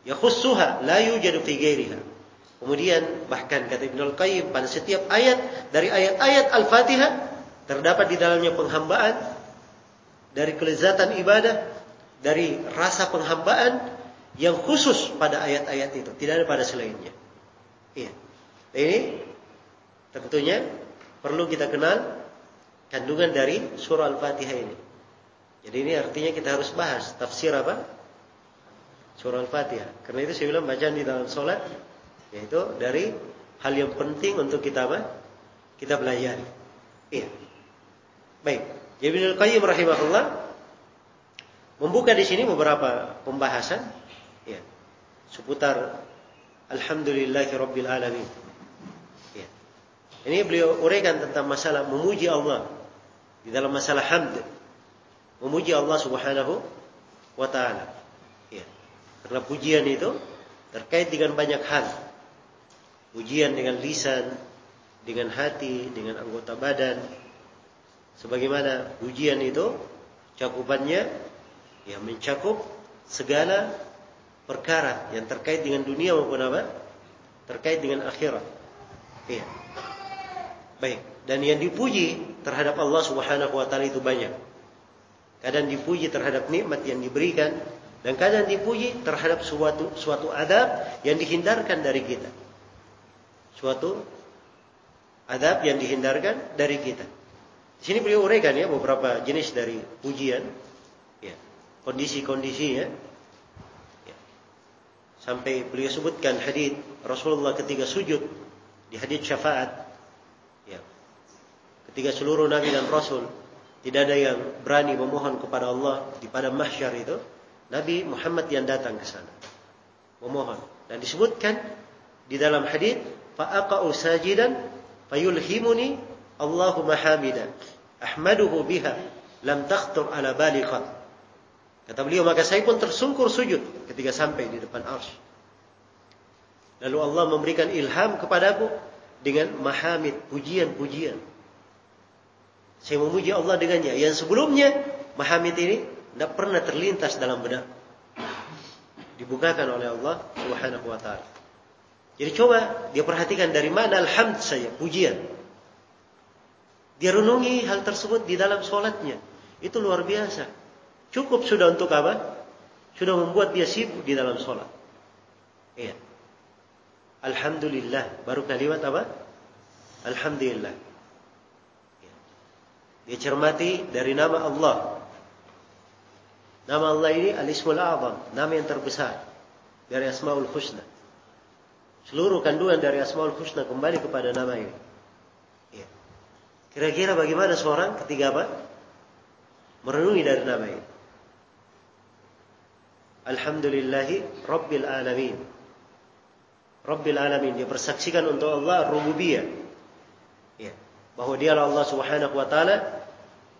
yakhussuha la yujadu fi ghairiha. Kemudian bahkan kata Ibnu Al-Qayyim pada setiap ayat dari ayat-ayat Al-Fatihah terdapat di dalamnya penghambaan dari kelezatan ibadah, dari rasa penghambaan yang khusus pada ayat-ayat itu, tidak ada pada selainnya. Iya. Ini tentunya perlu kita kenal kandungan dari surah Al-Fatihah ini. Jadi ini artinya kita harus bahas tafsir apa? Surah Al-Fatihah. Karena itu saya bilang bacaan di dalam sholat yaitu dari hal yang penting untuk kita apa? Kita pelajari. Iya. Baik. Ibnu Qayyim rahimahullah membuka di sini beberapa pembahasan ya seputar Alhamdulillahirabbil alamin. Ini beliau uraikan tentang masalah memuji Allah di dalam masalah hamd. Memuji Allah Subhanahu wa taala. Karena pujian itu terkait dengan banyak hal. Pujian dengan lisan, dengan hati, dengan anggota badan. Sebagaimana pujian itu cakupannya ya mencakup segala perkara yang terkait dengan dunia maupun apa? Terkait dengan akhirat. Iya. Baik. Dan yang dipuji terhadap Allah Subhanahu wa taala itu banyak. Kadang dipuji terhadap nikmat yang diberikan dan kadang dipuji terhadap suatu suatu adab yang dihindarkan dari kita. Suatu adab yang dihindarkan dari kita. Di sini beliau uraikan ya beberapa jenis dari pujian, ya, kondisi-kondisinya. Ya. Sampai beliau sebutkan hadis Rasulullah ketika sujud di hadis syafaat Ketika seluruh nabi dan rasul tidak ada yang berani memohon kepada Allah di pada mahsyar itu, Nabi Muhammad yang datang ke sana. Memohon. Dan disebutkan di dalam hadis fa'aqa'u sajidan fayulhimuni Allahu mahamida ahmaduhu biha lam takhtur ala bali Kata beliau maka saya pun tersungkur sujud ketika sampai di depan arsy. Lalu Allah memberikan ilham kepadaku dengan mahamid, pujian-pujian. Saya memuji Allah dengannya. Yang sebelumnya, Mahamid ini tidak pernah terlintas dalam benak. dibukakan oleh Allah Subhanahu wa taala. Jadi coba dia perhatikan dari mana alhamd saya, pujian. Dia renungi hal tersebut di dalam sholatnya. Itu luar biasa. Cukup sudah untuk apa? Sudah membuat dia sibuk di dalam sholat. Iya. Alhamdulillah. Baru kalimat apa? Alhamdulillah. Iya. Dia cermati dari nama Allah. Nama Allah ini Al-Ismul A'zam, nama yang terbesar dari Asmaul Husna. Seluruh kandungan dari Asmaul Husna kembali kepada nama ini. Ya. Kira-kira bagaimana seorang ketika apa? Merenungi dari nama ini. Alhamdulillahi Rabbil Alamin. Rabbil Alamin. Dia persaksikan untuk Allah rububiyah. Ya. Bahwa dia Allah subhanahu wa ta'ala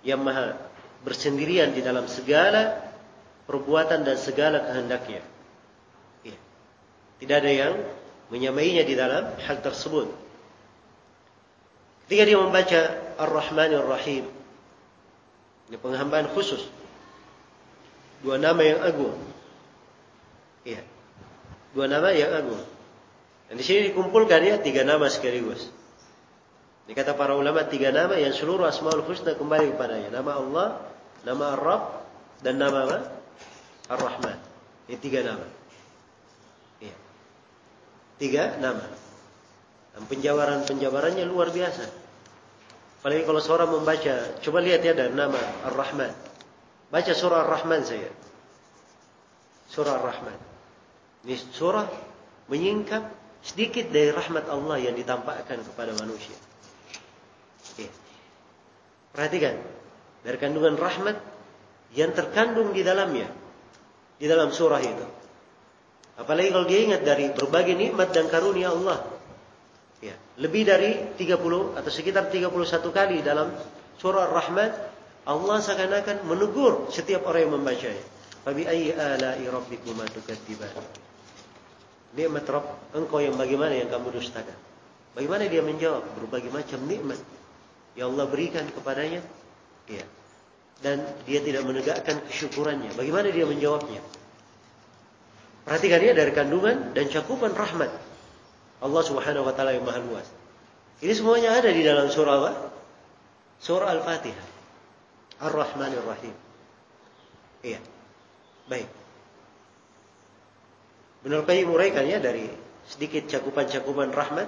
yang maha bersendirian di dalam segala perbuatan dan segala kehendaknya. Ya. Tidak ada yang menyamainya di dalam hal tersebut. Ketika dia membaca Ar-Rahmanir Rahim, ini penghambaan khusus. Dua nama yang agung. Iya. Dua nama yang agung. Dan di sini dikumpulkan ya tiga nama sekaligus. Ini kata para ulama tiga nama yang seluruh asmaul husna kembali kepadanya. Nama Allah, nama Ar-Rabb, dan nama apa? Ar-Rahman. Ini tiga nama. Iya. Tiga nama. Dan penjabaran-penjabarannya luar biasa. Apalagi kalau seorang membaca, coba lihat ya dari nama Ar-Rahman. Baca surah Ar-Rahman saya. Surah Ar-Rahman. Ini surah menyingkap sedikit dari rahmat Allah yang ditampakkan kepada manusia. Iya. Perhatikan. Dari kandungan rahmat yang terkandung di dalamnya di dalam surah itu. Apalagi kalau dia ingat dari berbagai nikmat dan karunia Allah. Ya, lebih dari 30 atau sekitar 31 kali dalam surah Ar-Rahman Allah seakan-akan menegur setiap orang yang membacanya. Fabi ayyi ala'i rabbikuma tukadziban. Nikmat Rabb engkau yang bagaimana yang kamu dustakan? Bagaimana dia menjawab berbagai macam nikmat yang Allah berikan kepadanya? Ya dan dia tidak menegakkan kesyukurannya. Bagaimana dia menjawabnya? Perhatikan dia dari kandungan dan cakupan rahmat Allah Subhanahu wa taala yang Maha luas. Ini semuanya ada di dalam surah apa? Surah Al-Fatihah. Ar-Rahmanir Rahim. Iya. Baik. Benar Qayyim uraikan ya dari sedikit cakupan-cakupan rahmat,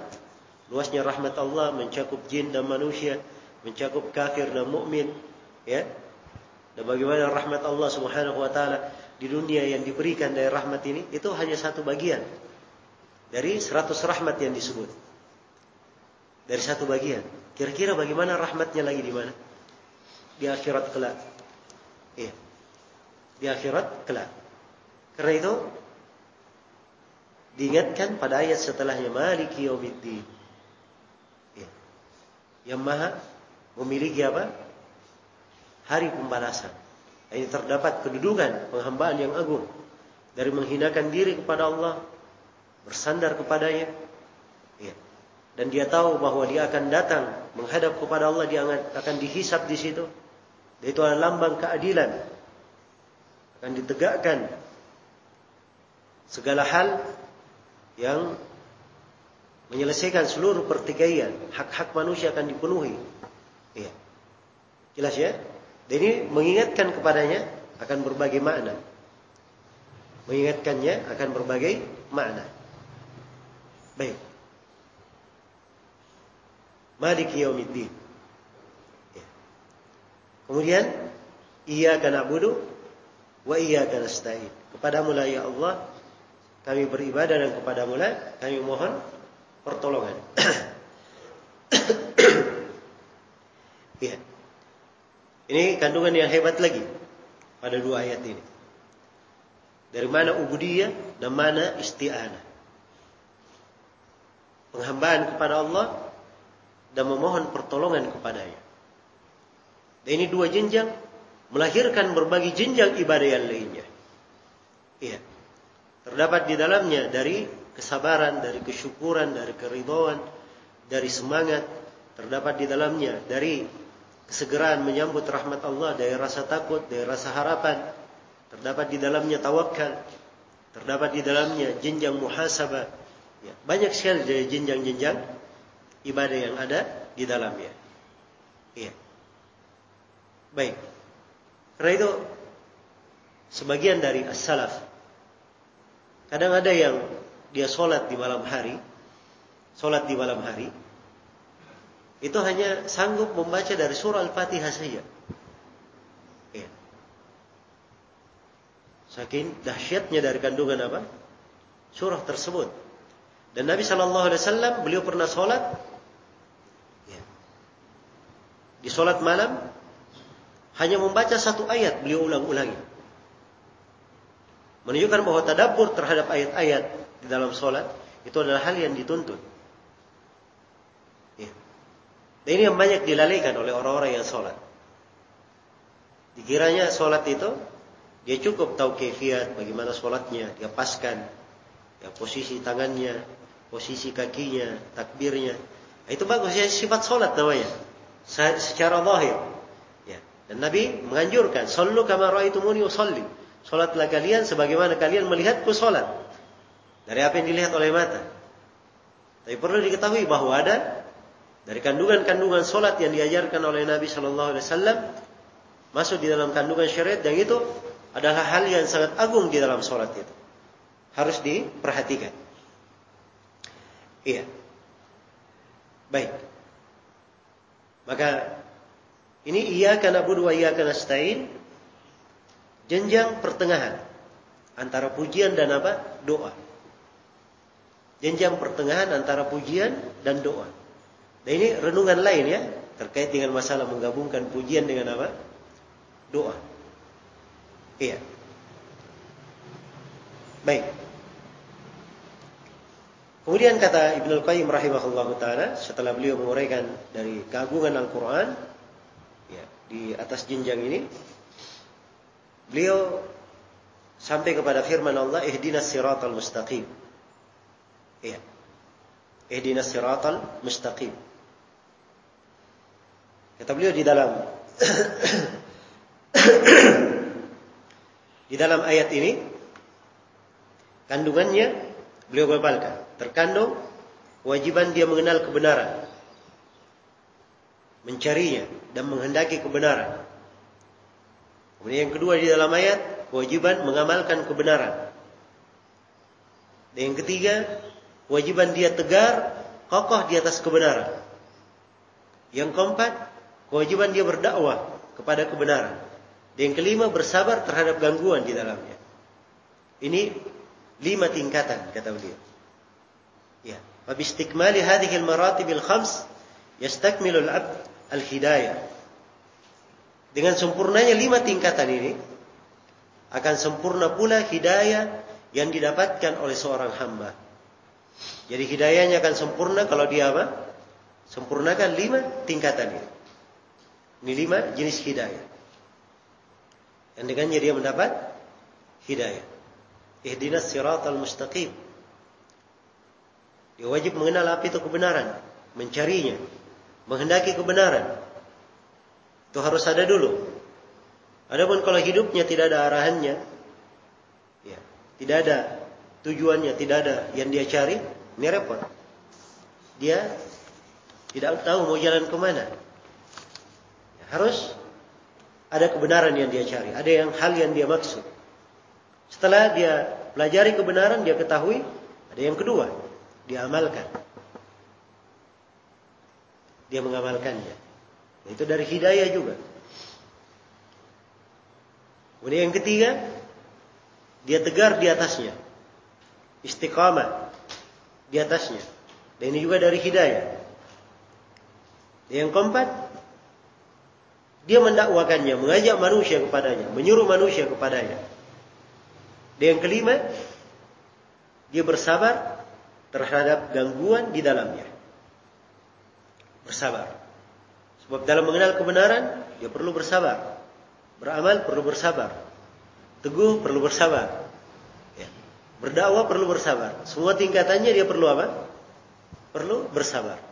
luasnya rahmat Allah mencakup jin dan manusia, mencakup kafir dan mukmin, ya. Dan bagaimana rahmat Allah Subhanahu wa taala di dunia yang diberikan dari rahmat ini itu hanya satu bagian dari seratus rahmat yang disebut. Dari satu bagian. Kira-kira bagaimana rahmatnya lagi di mana? Di akhirat kelak. Iya. Di akhirat kelak. Karena itu diingatkan pada ayat setelahnya Maliki Yaumiddin. Iya. Yang Maha memiliki apa? Hari pembalasan. Ini terdapat kedudukan penghambaan yang agung dari menghinakan diri kepada Allah, bersandar kepadanya, ya. dan dia tahu bahwa dia akan datang menghadap kepada Allah, dia akan dihisap di situ. Itu adalah lambang keadilan. Akan ditegakkan segala hal yang menyelesaikan seluruh pertikaian, hak-hak manusia akan dipenuhi. Ya. Jelas ya? Dan ini mengingatkan kepadanya akan berbagai makna. Mengingatkannya akan berbagai makna. Baik. Malik yaumiddin. Ya. Kemudian iyyaka na'budu wa iyyaka nasta'in. Kepadamu lah ya Allah kami beribadah dan kepadamu lah kami mohon pertolongan. (clears throat) ya. Ini kandungan yang hebat lagi pada dua ayat ini. Dari mana ubudiyah dan mana isti'anah. Penghambaan kepada Allah dan memohon pertolongan kepadanya. Dan ini dua jenjang melahirkan berbagai jenjang ibadah yang lainnya. Iya. Terdapat di dalamnya dari kesabaran, dari kesyukuran, dari keridhaan, dari semangat, terdapat di dalamnya dari kesegeraan menyambut rahmat Allah dari rasa takut, dari rasa harapan. Terdapat di dalamnya tawakal. terdapat di dalamnya jenjang muhasabah. Ya, banyak sekali dari jenjang-jenjang ibadah yang ada di dalamnya. Iya. Baik. Karena itu sebagian dari as-salaf kadang ada yang dia sholat di malam hari, sholat di malam hari, itu hanya sanggup membaca dari surah Al-Fatihah saja. Ya. Saking dahsyatnya dari kandungan apa? Surah tersebut. Dan Nabi Shallallahu Alaihi Wasallam beliau pernah sholat ya. di sholat malam hanya membaca satu ayat beliau ulang-ulangi. Menunjukkan bahwa tadabbur terhadap ayat-ayat di dalam sholat itu adalah hal yang dituntut. Dan ini yang banyak dilalaikan oleh orang-orang yang sholat. Dikiranya sholat itu dia cukup tahu kefiat bagaimana sholatnya, dia paskan, ya posisi tangannya, posisi kakinya, takbirnya. Nah, itu bagus ya sifat sholat namanya. Secara zahir. Ya. Dan Nabi menganjurkan, "Sallu kama ra'aitumuni usalli." Salatlah kalian sebagaimana kalian melihatku salat. Dari apa yang dilihat oleh mata. Tapi perlu diketahui bahwa ada dari kandungan-kandungan salat yang diajarkan oleh Nabi Shallallahu alaihi wasallam masuk di dalam kandungan syariat yang itu adalah hal yang sangat agung di dalam sholat itu. Harus diperhatikan. Iya. Baik. Maka ini iya karena budu iya karena stain jenjang pertengahan antara pujian dan apa? doa. Jenjang pertengahan antara pujian dan doa. Dan ini renungan lain ya terkait dengan masalah menggabungkan pujian dengan apa? doa. Iya. Baik. Kemudian kata Ibnu Al-Qayyim rahimahullahu taala setelah beliau menguraikan dari keagungan Al-Qur'an ya, di atas jenjang ini beliau sampai kepada firman Allah ihdinas siratal mustaqim. Iya. Ihdinas siratal mustaqim. Kata beliau di dalam (coughs) di dalam ayat ini kandungannya beliau babalkan. Terkandung kewajiban dia mengenal kebenaran, mencarinya dan menghendaki kebenaran. Kemudian yang kedua di dalam ayat kewajiban mengamalkan kebenaran. Dan yang ketiga kewajiban dia tegar kokoh di atas kebenaran. Yang keempat kewajiban dia berdakwah kepada kebenaran. Dan yang kelima bersabar terhadap gangguan di dalamnya. Ini lima tingkatan kata beliau. Ya, hadhihi al-maratib al-khams yastakmilu al-'abd al-hidayah. Dengan sempurnanya lima tingkatan ini akan sempurna pula hidayah yang didapatkan oleh seorang hamba. Jadi hidayahnya akan sempurna kalau dia apa? Sempurnakan lima tingkatan ini. Ini lima jenis hidayah. Dan dengannya dia mendapat hidayah. Ihdinas siratal mustaqim. Dia wajib mengenal apa itu kebenaran, mencarinya, menghendaki kebenaran. Itu harus ada dulu. Adapun kalau hidupnya tidak ada arahannya, ya, tidak ada tujuannya, tidak ada yang dia cari, ini repot. Dia tidak tahu mau jalan ke mana. Harus ada kebenaran yang dia cari, ada yang hal yang dia maksud. Setelah dia pelajari kebenaran, dia ketahui, ada yang kedua, dia amalkan. Dia mengamalkannya. Itu dari hidayah juga. Kemudian yang ketiga, dia tegar di atasnya. Istiqamah di atasnya. Dan ini juga dari hidayah. Yang keempat, dia mendakwakannya, mengajak manusia kepadanya, menyuruh manusia kepadanya. Dan yang kelima, dia bersabar terhadap gangguan di dalamnya. Bersabar. Sebab dalam mengenal kebenaran, dia perlu bersabar. Beramal perlu bersabar. Teguh perlu bersabar. Ya. Berdakwah perlu bersabar. Semua tingkatannya dia perlu apa? Perlu bersabar.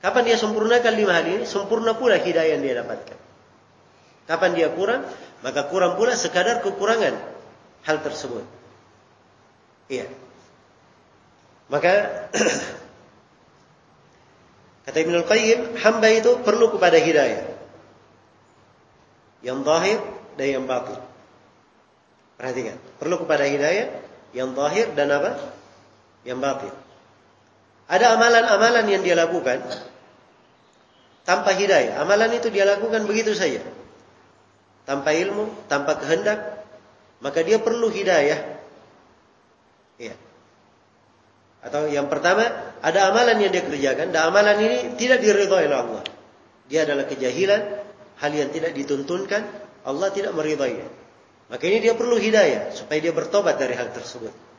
Kapan dia sempurnakan lima hal ini? Sempurna pula hidayah yang dia dapatkan. Kapan dia kurang? Maka kurang pula sekadar kekurangan hal tersebut. Iya. Maka (clears throat) kata Ibnu Qayyim, hamba itu perlu kepada hidayah. Yang zahir dan yang batin. Perhatikan, perlu kepada hidayah yang zahir dan apa? Yang batin. Ada amalan-amalan yang dia lakukan tanpa hidayah. Amalan itu dia lakukan begitu saja. Tanpa ilmu, tanpa kehendak, maka dia perlu hidayah. Iya. Atau yang pertama, ada amalan yang dia kerjakan, dan amalan ini tidak diridhai oleh Allah. Dia adalah kejahilan, hal yang tidak dituntunkan, Allah tidak meridhainya. Maka ini dia perlu hidayah supaya dia bertobat dari hal tersebut.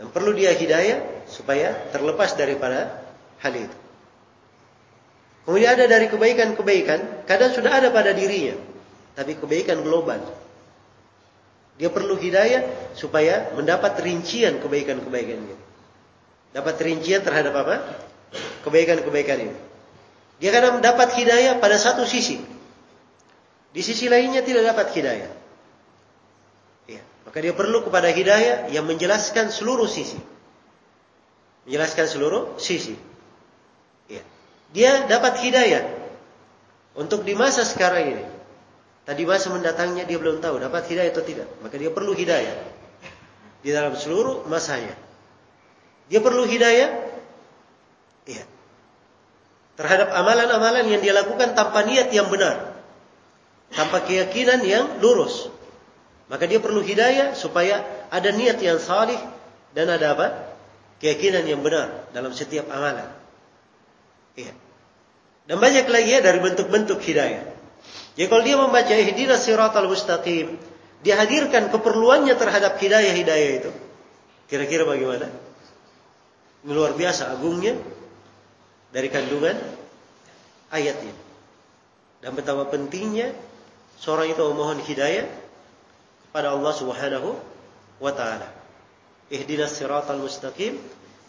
Dan perlu dia hidayah supaya terlepas daripada hal itu. Kemudian ada dari kebaikan-kebaikan, kadang sudah ada pada dirinya, tapi kebaikan global. Dia perlu hidayah supaya mendapat rincian kebaikan-kebaikan. Dapat rincian terhadap apa? Kebaikan-kebaikan ini. Dia kadang mendapat hidayah pada satu sisi. Di sisi lainnya tidak dapat hidayah. Maka dia perlu kepada hidayah yang menjelaskan seluruh sisi. Menjelaskan seluruh sisi. Ya. Dia dapat hidayah untuk di masa sekarang ini. Tadi masa mendatangnya dia belum tahu dapat hidayah atau tidak. Maka dia perlu hidayah di dalam seluruh masanya. Dia perlu hidayah ya, terhadap amalan-amalan yang dia lakukan tanpa niat yang benar tanpa keyakinan yang lurus. Maka dia perlu hidayah supaya ada niat yang salih dan ada apa? Keyakinan yang benar dalam setiap amalan. Iya. Dan banyak lagi ya dari bentuk-bentuk hidayah. Jadi kalau dia membaca ihdinas siratal mustaqim, dia hadirkan keperluannya terhadap hidayah-hidayah itu. Kira-kira bagaimana? Ini luar biasa agungnya dari kandungan ayat ini. Dan betapa pentingnya seorang itu memohon hidayah kepada Allah Subhanahu wa taala. Ihdinas siratal mustaqim.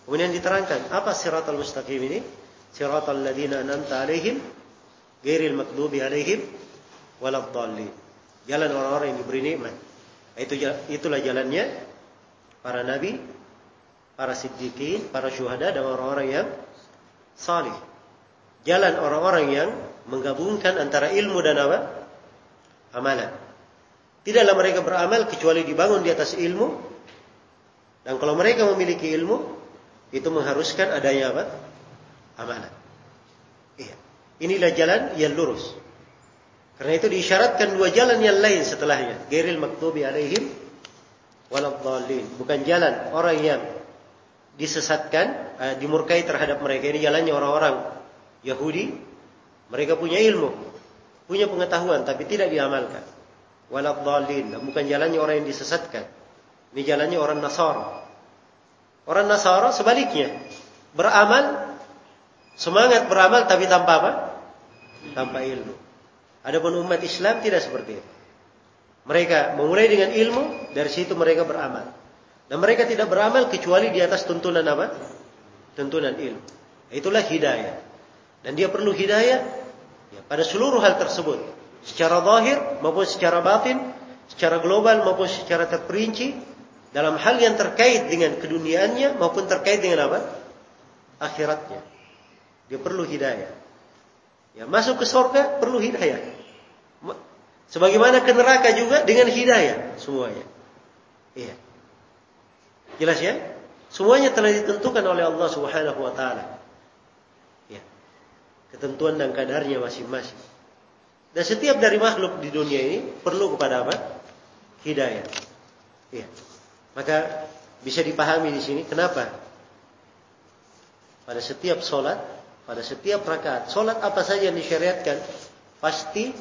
Kemudian diterangkan apa siratal mustaqim ini? Siratal ladzina an'amta alaihim ghairil maghdubi alaihim waladdallin. Jalan orang-orang yang diberi nikmat. Itu itulah jalannya para nabi, para siddiqin, para syuhada dan orang-orang yang salih. Jalan orang-orang yang menggabungkan antara ilmu dan apa? amalan. Tidaklah mereka beramal kecuali dibangun di atas ilmu. Dan kalau mereka memiliki ilmu, itu mengharuskan adanya apa? Amalan. Iya. Inilah jalan yang lurus. Karena itu diisyaratkan dua jalan yang lain setelahnya. Geril maktubi alaihim waladhalin. Bukan jalan orang yang disesatkan, uh, dimurkai terhadap mereka. Ini jalannya orang-orang Yahudi. Mereka punya ilmu punya pengetahuan tapi tidak diamalkan. Waladhdallin, bukan jalannya orang yang disesatkan. Ini jalannya orang Nasara. Orang Nasara sebaliknya, beramal semangat beramal tapi tanpa apa? Tanpa ilmu. Adapun umat Islam tidak seperti itu. Mereka memulai dengan ilmu, dari situ mereka beramal. Dan mereka tidak beramal kecuali di atas tuntunan apa? Tuntunan ilmu. Itulah hidayah. Dan dia perlu hidayah Ya, pada seluruh hal tersebut, secara zahir maupun secara batin, secara global maupun secara terperinci, dalam hal yang terkait dengan keduniaannya maupun terkait dengan apa? Akhiratnya. Dia perlu hidayah. Ya, masuk ke surga perlu hidayah. Sebagaimana ke neraka juga dengan hidayah semuanya. Iya. Jelas ya? Semuanya telah ditentukan oleh Allah Subhanahu wa taala ketentuan dan kadarnya masing-masing. Dan setiap dari makhluk di dunia ini perlu kepada apa? Hidayah. Ya. Maka bisa dipahami di sini kenapa pada setiap solat, pada setiap rakaat, solat apa saja yang disyariatkan, pasti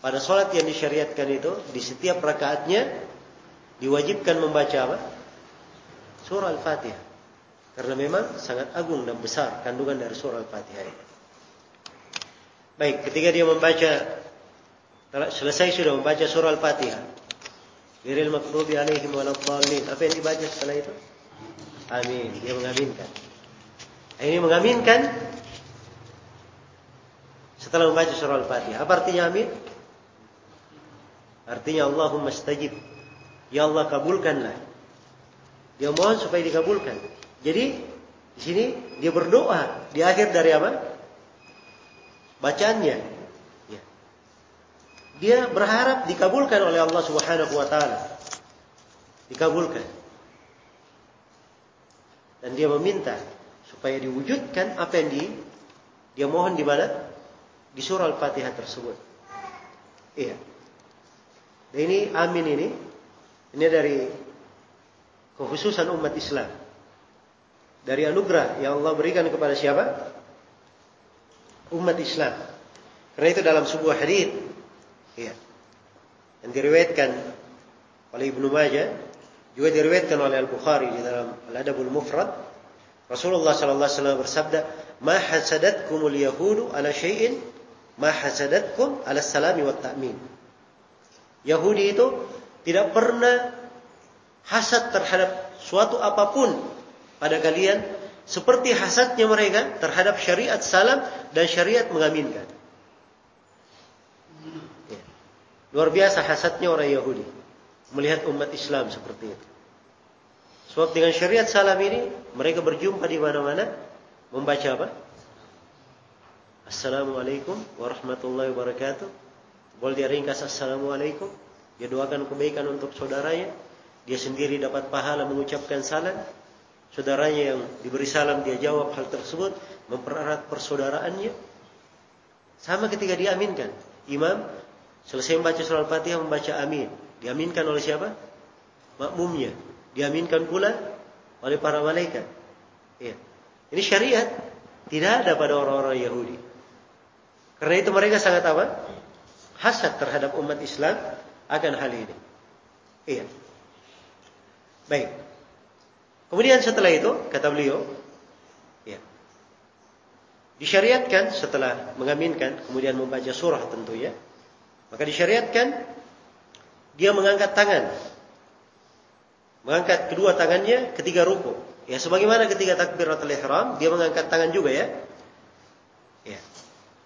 pada solat yang disyariatkan itu di setiap rakaatnya diwajibkan membaca apa? Surah Al-Fatihah. Karena memang sangat agung dan besar kandungan dari surah Al-Fatihah ini. Baik, ketika dia membaca selesai sudah membaca surah Al-Fatihah. Ghairil maghdubi alaihim waladdallin. Apa yang dibaca setelah itu? Amin. Dia mengaminkan. Ini mengaminkan setelah membaca surah Al-Fatihah. Apa artinya amin? Artinya Allahumma stajib. Ya Allah kabulkanlah Dia mohon supaya dikabulkan. Jadi di sini dia berdoa di akhir dari apa? Bacaannya. Dia berharap dikabulkan oleh Allah Subhanahu wa taala. Dikabulkan. Dan dia meminta supaya diwujudkan apa yang di, dia mohon di mana? Di surah Al-Fatihah tersebut. Iya. Dan ini amin ini ini dari kekhususan umat Islam. Dari anugerah yang Allah berikan kepada siapa? Umat Islam. Karena itu dalam sebuah hadis ya, yang diriwayatkan oleh Ibnu Majah juga diriwayatkan oleh Al-Bukhari di dalam Al-Adabul Mufrad Rasulullah sallallahu alaihi wasallam bersabda, "Ma hasadatkumul yahudu ala syai'in ma hasadatkum ala salami wa ta'min." Yahudi itu tidak pernah hasad terhadap suatu apa pun pada kalian seperti hasadnya mereka terhadap syariat salam dan syariat mengaminkan. Ya. Luar biasa hasadnya orang Yahudi melihat umat Islam seperti itu. Sebab dengan syariat salam ini mereka berjumpa di mana-mana membaca apa? Assalamualaikum warahmatullahi wabarakatuh. Boleh dia ringkas Assalamualaikum. Dia doakan kebaikan untuk saudaranya. Dia sendiri dapat pahala mengucapkan salam. Saudaranya yang diberi salam dia jawab hal tersebut. Mempererat persaudaraannya. Sama ketika diaminkan. Imam selesai membaca surah Al-Fatihah membaca amin. Diaminkan oleh siapa? Makmumnya. Diaminkan pula oleh para malaikat. Ya. Ini syariat. Tidak ada pada orang-orang Yahudi. Karena itu mereka sangat apa? Hasad terhadap umat Islam akan hal ini. Iya. Baik. Kemudian setelah itu, kata beliau, ya, disyariatkan setelah mengaminkan, kemudian membaca surah tentunya, maka disyariatkan dia mengangkat tangan. Mengangkat kedua tangannya ketiga ruku. Ya, sebagaimana ketika takbiratul ihram, dia mengangkat tangan juga ya. Ya.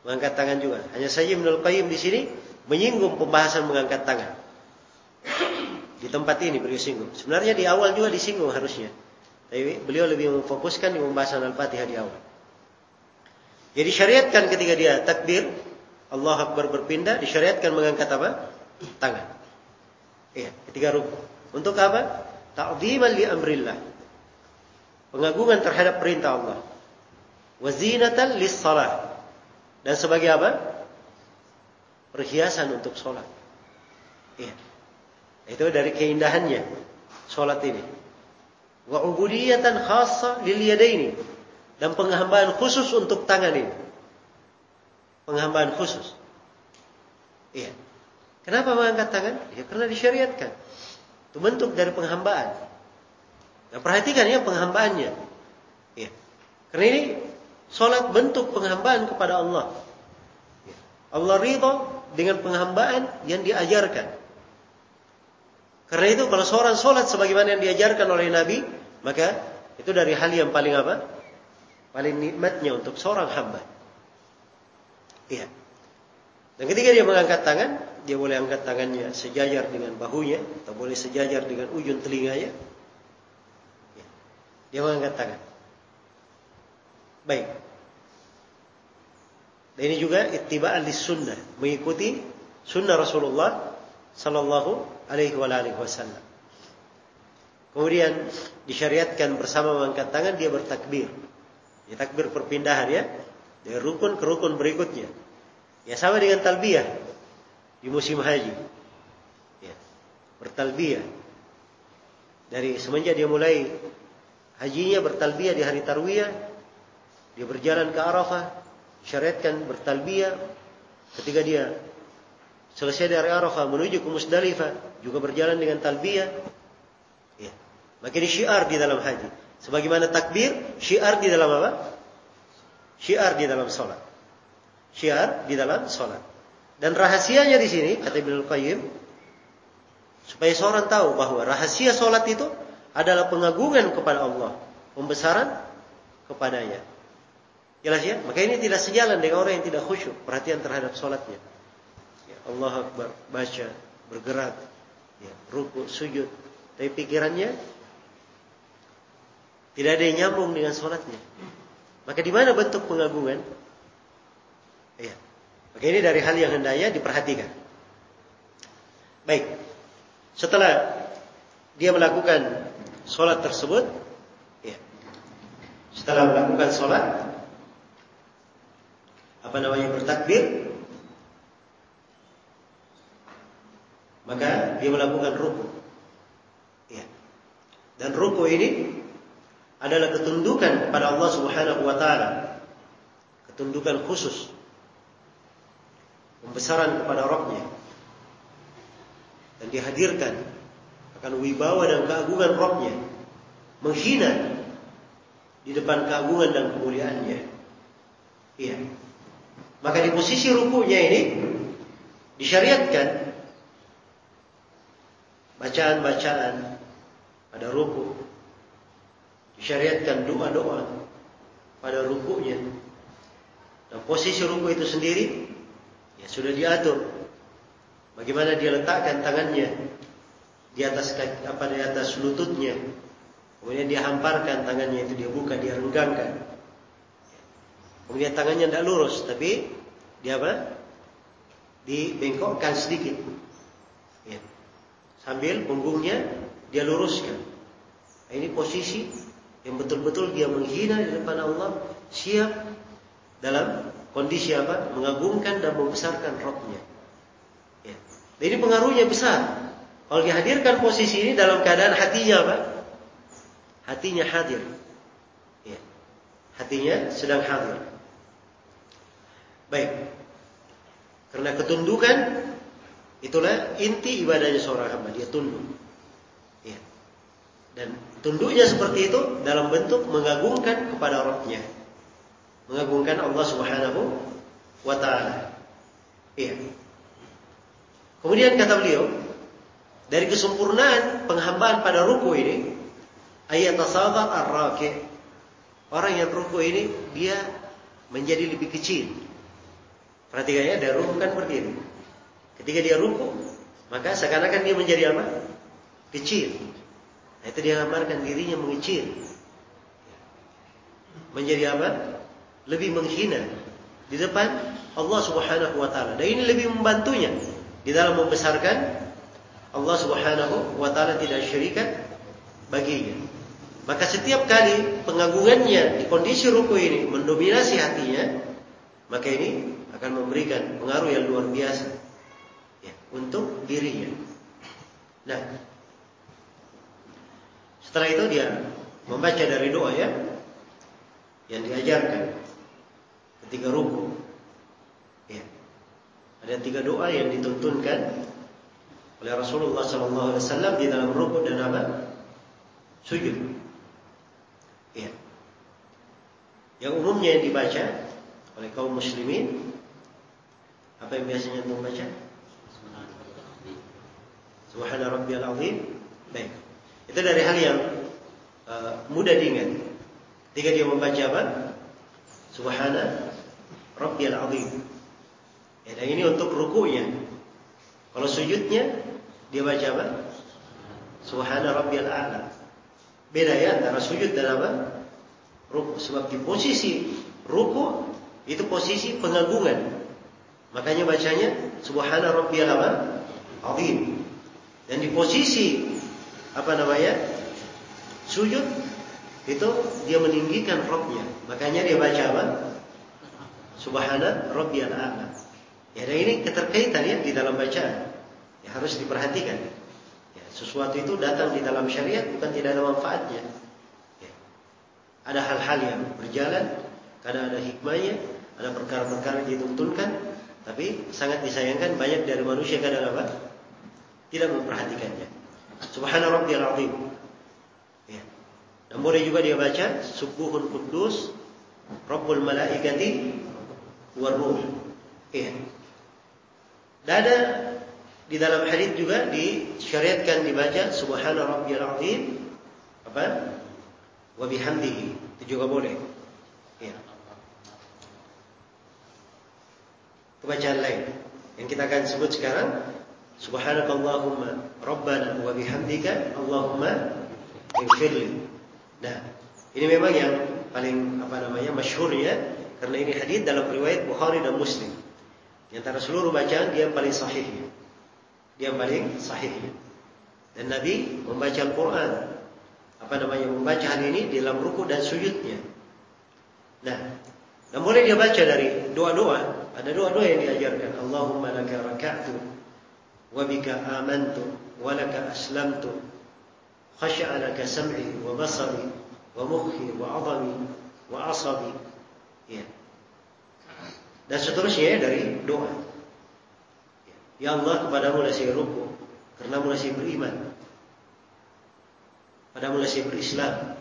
Mengangkat tangan juga. Hanya saja Ibnu Qayyim di sini menyinggung pembahasan mengangkat tangan. Di tempat ini beliau singgung. Sebenarnya di awal juga disinggung harusnya. Tapi beliau lebih memfokuskan di pembahasan Al-Fatihah di awal. Jadi syariatkan ketika dia takbir, Allah Akbar berpindah, disyariatkan mengangkat apa? Tangan. Iya, ketika ruku. Untuk apa? Ta'ziman li amrillah. Pengagungan terhadap perintah Allah. Wazinatan lis salah. Dan sebagai apa? perhiasan untuk sholat. Iya. Itu dari keindahannya sholat ini. Wa ubudiyatan khassa lil yadaini dan penghambaan khusus untuk tangan ini. Penghambaan khusus. Iya. Kenapa mengangkat tangan? Ya karena disyariatkan. Itu bentuk dari penghambaan. Nah, perhatikan ya penghambaannya. Iya. Karena ini sholat bentuk penghambaan kepada Allah. Iya. Allah ridho dengan penghambaan yang diajarkan. Karena itu kalau seorang sholat sebagaimana yang diajarkan oleh Nabi, maka itu dari hal yang paling apa? Paling nikmatnya untuk seorang hamba. Iya. Dan ketika dia mengangkat tangan, dia boleh angkat tangannya sejajar dengan bahunya, atau boleh sejajar dengan ujung telinganya. Ya. Dia mengangkat tangan. Baik. Dan ini juga ittiba'an lis sunnah, mengikuti sunnah Rasulullah sallallahu alaihi wasallam. Kemudian disyariatkan bersama mengangkat tangan dia bertakbir. Ya takbir perpindahan ya dari rukun ke rukun berikutnya. Ya sama dengan talbiyah di musim haji. Ya, bertalbiyah. Dari semenjak dia mulai hajinya bertalbiyah di hari tarwiyah, dia berjalan ke Arafah, syariatkan bertalbiyah ketika dia selesai dari Arafah menuju ke Musdalifah juga berjalan dengan talbiyah. Ya. Maka ini syiar di dalam haji. Sebagaimana takbir, syiar di dalam apa? Syiar di dalam sholat. Syiar di dalam sholat. Dan rahasianya di sini, kata Ibnu Qayyim, supaya seorang tahu bahwa rahasia sholat itu adalah pengagungan kepada Allah, pembesaran kepadanya. Jelas ya? Maka ini tidak sejalan dengan orang yang tidak khusyuk, perhatian terhadap sholatnya. Ya, Allah Akbar, baca, bergerak, ya, ruku, sujud. Tapi pikirannya Tidak ada yang nyambung dengan sholatnya. Maka di mana bentuk pengagungan? Maka ini dari hal yang hendaknya diperhatikan. Baik. Setelah dia melakukan sholat tersebut, ya. setelah melakukan sholat, apa namanya bertakbir, maka dia melakukan ruku. Ya. Dan ruku ini adalah ketundukan kepada Allah Subhanahu wa taala. Ketundukan khusus. Pembesaran kepada Rabbnya. Dan dihadirkan akan wibawa dan keagungan Rabbnya. Menghina di depan keagungan dan kemuliaannya. Iya. Maka di posisi rukunya ini disyariatkan bacaan-bacaan pada ruku disyariatkan doa-doa pada rukunya dan posisi ruku itu sendiri ya sudah diatur. Bagaimana dia letakkan tangannya di atas apa di atas lututnya. Kemudian dia hamparkan tangannya itu dia buka dia renggangkan. Kemudian tangannya tidak lurus tapi dia apa? Dibengkokkan sedikit. Ya. Sambil punggungnya dia luruskan. Ini posisi yang betul-betul dia menghina di depan Allah, siap dalam kondisi apa? Mengagungkan dan membesarkan rohnya. Ya. Ini pengaruhnya besar. Kalau dihadirkan posisi ini dalam keadaan hatinya apa? Hatinya hadir. Ya. Hatinya sedang hadir. Baik. Karena ketundukan Itulah inti ibadahnya seorang hamba, dia tunduk. Ya. Dan tunduknya seperti itu dalam bentuk mengagungkan kepada Rabbnya. Mengagungkan Allah Subhanahu wa taala. Iya. Kemudian kata beliau, dari kesempurnaan penghambaan pada ruku ini, ayat tasadat ar-raki. Orang yang ruku ini dia menjadi lebih kecil. Perhatikan ya, dari ruku kan berdiri. Ketika dia ruku, maka seakan-akan dia menjadi apa? Kecil. Nah, itu dia gambarkan dirinya mengecil. Menjadi apa? Lebih menghina di depan Allah Subhanahu wa taala. Dan ini lebih membantunya di dalam membesarkan Allah Subhanahu wa taala tidak syirikat baginya. Maka setiap kali pengagungannya di kondisi ruku ini mendominasi hatinya, maka ini akan memberikan pengaruh yang luar biasa untuk dirinya. Nah, setelah itu dia membaca dari doa ya yang diajarkan ketika ruku. Ya. Ada tiga doa yang dituntunkan oleh Rasulullah SAW di dalam ruku dan apa? Sujud. Ya. Yang umumnya yang dibaca oleh kaum muslimin apa yang biasanya untuk membaca? Subhana rabbiyal azim. Baik. Itu dari hal yang uh, mudah diingat. Ketika dia membaca apa? Subhana rabbiyal azim. Ya, dan ini untuk rukunya. Kalau sujudnya dia baca apa? Subhana rabbiyal a'la. Beda ya antara sujud dan apa? Ruku. Sebab di posisi ruku itu posisi pengagungan. Makanya bacanya Subhana rabbiyal azim. Dan di posisi apa namanya sujud itu dia meninggikan rohnya. Makanya dia baca apa? Subhana Rabbiyal A'la. Ya, dan ini keterkaitan ya di dalam bacaan. Ya, harus diperhatikan. Ya, sesuatu itu datang di dalam syariat bukan tidak ada manfaatnya. Ya. Ada hal-hal yang berjalan, karena ada hikmahnya, ada perkara-perkara yang dituntunkan, tapi sangat disayangkan banyak dari manusia kadang apa? tidak memperhatikannya. Subhana rabbiyal azim. Ya. Dan boleh juga dia baca subuhun kudus rabbul malaikati war ruh. Ya. Dan ada di dalam hadis juga disyariatkan dibaca subhana rabbiyal azim apa? Wa bihamdihi. Itu juga boleh. Ya. Bacaan lain yang kita akan sebut sekarang Subhanakallahumma Rabbana wa bihamdika Allahumma ighfirli. Nah, Ini memang yang paling apa namanya masyhurnya karena ini hadis dalam riwayat Bukhari dan Muslim. Di antara seluruh bacaan dia paling sahihnya. Dia paling sahihnya. Dan Nabi membaca Al-Quran apa namanya membaca hal ini dalam ruku dan sujudnya. Nah, dan boleh dia baca dari doa-doa. Ada doa-doa yang diajarkan. Allahumma laka raka'tu wa bika amantu wa laka aslamtu khasha'a laka sam'i wa basari wa mukhi wa 'azami wa 'asabi. Ya. Dan seterusnya dari doa. Ya Allah kepadamu lah saya ruku karena mulai saya beriman. Pada mulai saya berislam,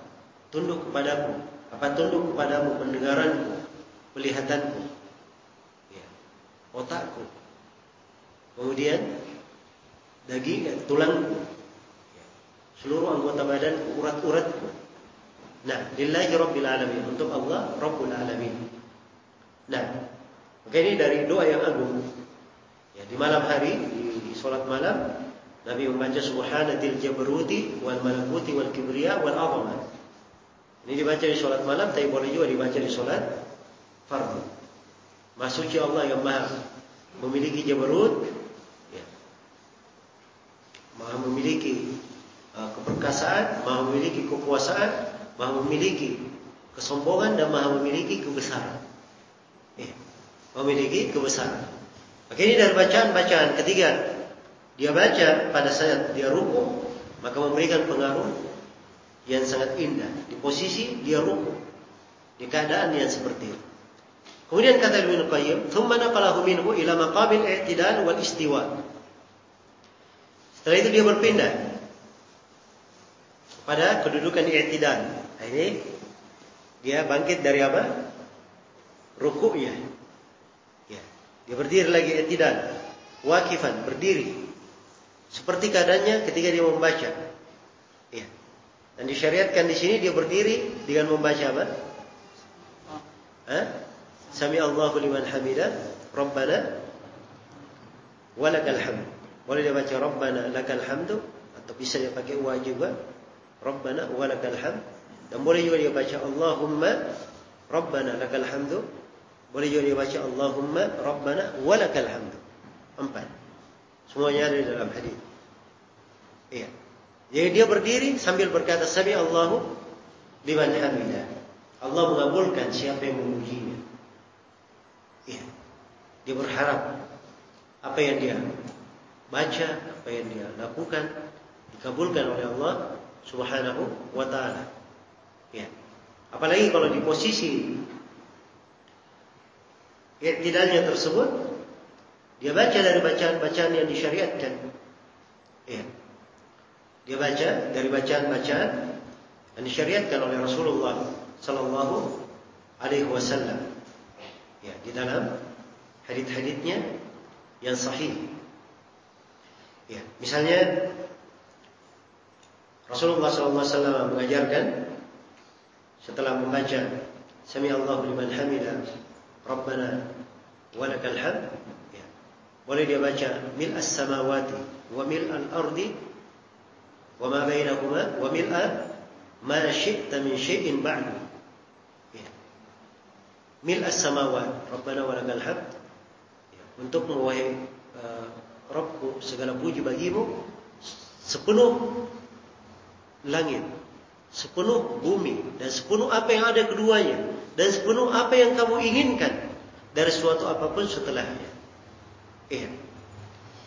tunduk kepadaku, apa tunduk kepadamu? Pendengaranku, pelihatanku, ya, otakku, kemudian daging, ya, tulangku, ya, seluruh anggota badanku, urat-uratku. Nah, lillahi rabbil alamin, untuk Allah rabbul alamin. Nah, maka ini dari doa yang agung. Ya, di malam hari, di, di sholat malam, Nabi membaca subhanatil jabruti wal malakuti wal kibriya wal azamah. Ini dibaca di sholat malam, tapi boleh juga dibaca di sholat fardu. Maksudnya Allah yang maha memiliki jabarut, ya. maha memiliki uh, keperkasaan, maha memiliki kekuasaan, maha memiliki kesombongan dan maha memiliki kebesaran. Ya. Memiliki kebesaran. Maka ini dari bacaan-bacaan ketiga dia baca pada saat dia ruku maka memberikan pengaruh yang sangat indah di posisi dia ruku di keadaan yang seperti itu. Kemudian kata Ibnu Qayyim, "Tsumma naqalahu minhu ila maqamil i'tidal wal istiwa." Setelah itu dia berpindah pada kedudukan i'tidal. Nah, ini dia bangkit dari apa? Rukuknya. Ya. Dia berdiri lagi i'tidal. Wakifan, berdiri. Seperti keadaannya ketika dia membaca. Ya. Dan disyariatkan di sini dia berdiri dengan membaca apa? Hah? Sami Allahu liman hamidah, Rabbana walakal hamd. Boleh dia baca Rabbana lakal hamdu atau bisa dia pakai wa juga. Rabbana walakal hamd. Dan boleh juga dia baca Allahumma Rabbana lakal hamdu. Boleh juga dia baca Allahumma Rabbana walakal hamdu. Empat. Semuanya ada di dalam hadis. Iya. Jadi dia berdiri sambil berkata Sami Allahu liman hamidah. Allah mengabulkan siapa yang memujinya. Iya. Dia berharap apa yang dia baca, apa yang dia lakukan dikabulkan oleh Allah Subhanahu wa taala. Ya. Apalagi kalau di posisi tidaknya tersebut dia baca dari bacaan-bacaan yang disyariatkan. Ya. Dia baca dari bacaan-bacaan yang disyariatkan oleh Rasulullah sallallahu alaihi wasallam. Ya, di dalam hadis-hadisnya yang sahih. Ya, misalnya Rasulullah wasallam mengajarkan setelah membaca Sami Allahu liman hamida Rabbana walakal hamd boleh dia baca mil as-samawati wa mil al-ardi wa ma bainahuma wa mil ma syi'ta min syai'in ba'du. Ya. Mil as-samawat, Rabbana wa lakal hamd. Ya. Untuk wahai uh, Rabbku segala puji bagimu sepenuh langit, sepenuh bumi dan sepenuh apa yang ada keduanya dan sepenuh apa yang kamu inginkan dari suatu apapun setelahnya. Iya.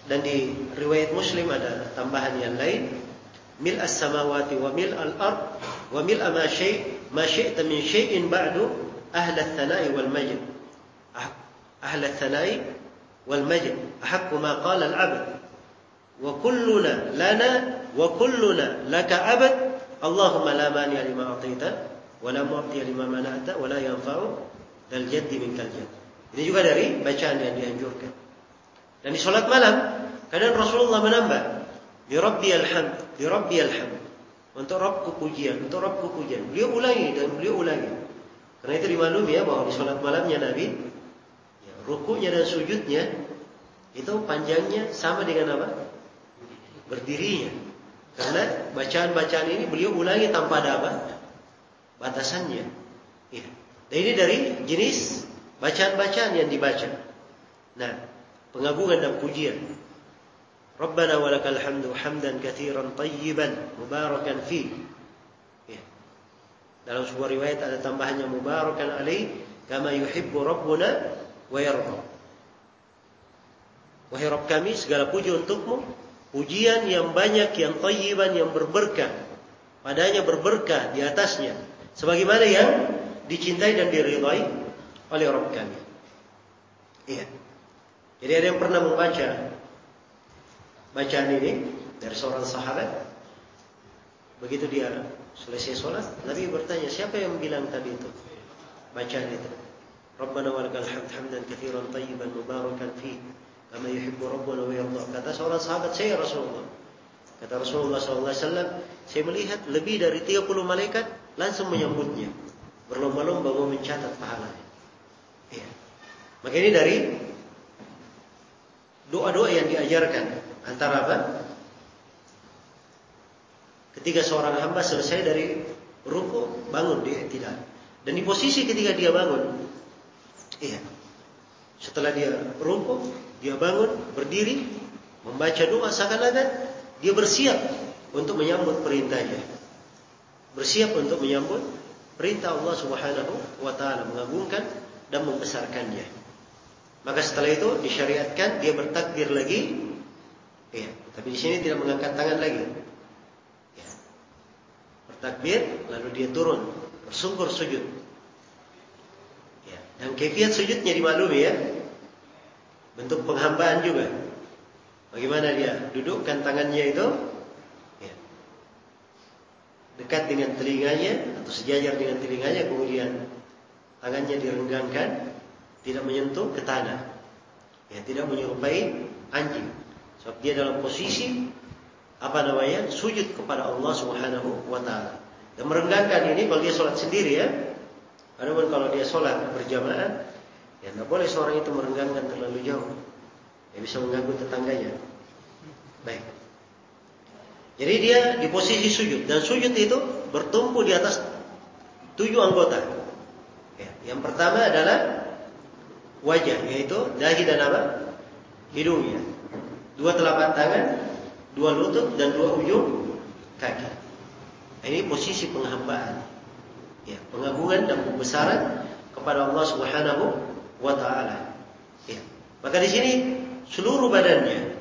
Dan di riwayat Muslim ada tambahan yang lain, mil as-samawati wa mil al-ard wa mil ma syai' ma syi'ta min syai'in ba'du ahla ats-tsana'i wal majd. Ah, ahla ats-tsana'i wal majd. Ahqqu ma qala al-'abd. Wa kulluna lana wa kulluna laka 'abd. Allahumma la mani lima a'taita wa la mu'ti lima mana'ta wa la yanfa'u dal jaddi minkal jadd. Ini juga dari bacaan yang dianjurkan. Dan di sholat malam, kadang Rasulullah menambah, Di Rabbi alhamd, di Rabbi alhamd. Untuk Rabbku pujian, untuk Rabbku pujian. Beliau ulangi dan beliau ulangi. Karena itu dimaklumi ya bahwa di sholat malamnya Nabi, ya, rukunya dan sujudnya itu panjangnya sama dengan apa? Berdirinya. Karena bacaan-bacaan ini beliau ulangi tanpa ada apa? batasannya. Ya. Dan ini dari jenis bacaan-bacaan yang dibaca. Nah, pengagungan dan pujian. Rabbana walakal hamdu hamdan katsiran tayyiban mubarakan fi. Ya. Dalam sebuah riwayat ada tambahannya mubarakan alaih kama yuhibbu rabbuna wa yarda. Wahai Rabb kami, segala puji untukmu, pujian yang banyak, yang tayyiban, yang berberkah. Padanya berberkah di atasnya. Sebagaimana yang dicintai dan diridhai oleh Rabb kami. Iya. Jadi ada yang pernah membaca bacaan ini dari seorang sahabat. Begitu dia selesai sholat, Nabi bertanya, siapa yang bilang tadi itu? Bacaan itu. Rabbana walakal hamd hamdan katsiran tayyiban mubarakan fi kama yuhibbu rabbuna wa yarda. Kata seorang sahabat saya Rasulullah. Kata Rasulullah SAW, saya melihat lebih dari 30 malaikat langsung menyambutnya. Berlomba-lomba mau mencatat pahalanya. Ya. Maka ini dari doa-doa yang diajarkan. Antara apa? Ketika seorang hamba selesai dari ruku, bangun dia tidak. Dan di posisi ketika dia bangun, iya. Setelah dia ruku, dia bangun, berdiri, membaca doa seakan-akan dia bersiap untuk menyambut perintahnya. Bersiap untuk menyambut perintah Allah Subhanahu wa taala mengagungkan dan membesarkannya. Maka setelah itu disyariatkan dia bertakbir lagi. Ya, tapi di sini tidak mengangkat tangan lagi. Ya. Bertakbir lalu dia turun bersungkur sujud. Dan kefiat sujudnya dimaklumi ya. Bentuk penghambaan juga. Bagaimana dia dudukkan tangannya itu ya. dekat dengan telinganya atau sejajar dengan telinganya kemudian tangannya direnggangkan tidak menyentuh ke tanah ya tidak menyerupai anjing sebab dia dalam posisi apa namanya sujud kepada Allah Subhanahu wa taala dan merenggangkan ini kalau dia sholat sendiri ya Adapun kalau dia sholat berjamaah ya tidak boleh seorang itu merenggangkan terlalu jauh dia bisa mengganggu tetangganya. Baik. Jadi dia di posisi sujud dan sujud itu bertumpu di atas tujuh anggota. Ya, yang pertama adalah wajah yaitu dahi dan apa? Hidungnya. Dua telapak tangan, dua lutut dan dua ujung kaki. Ini posisi penghambaan. Ya, pengagungan dan pembesaran kepada Allah Subhanahu wa taala. Ya. Maka di sini seluruh badannya,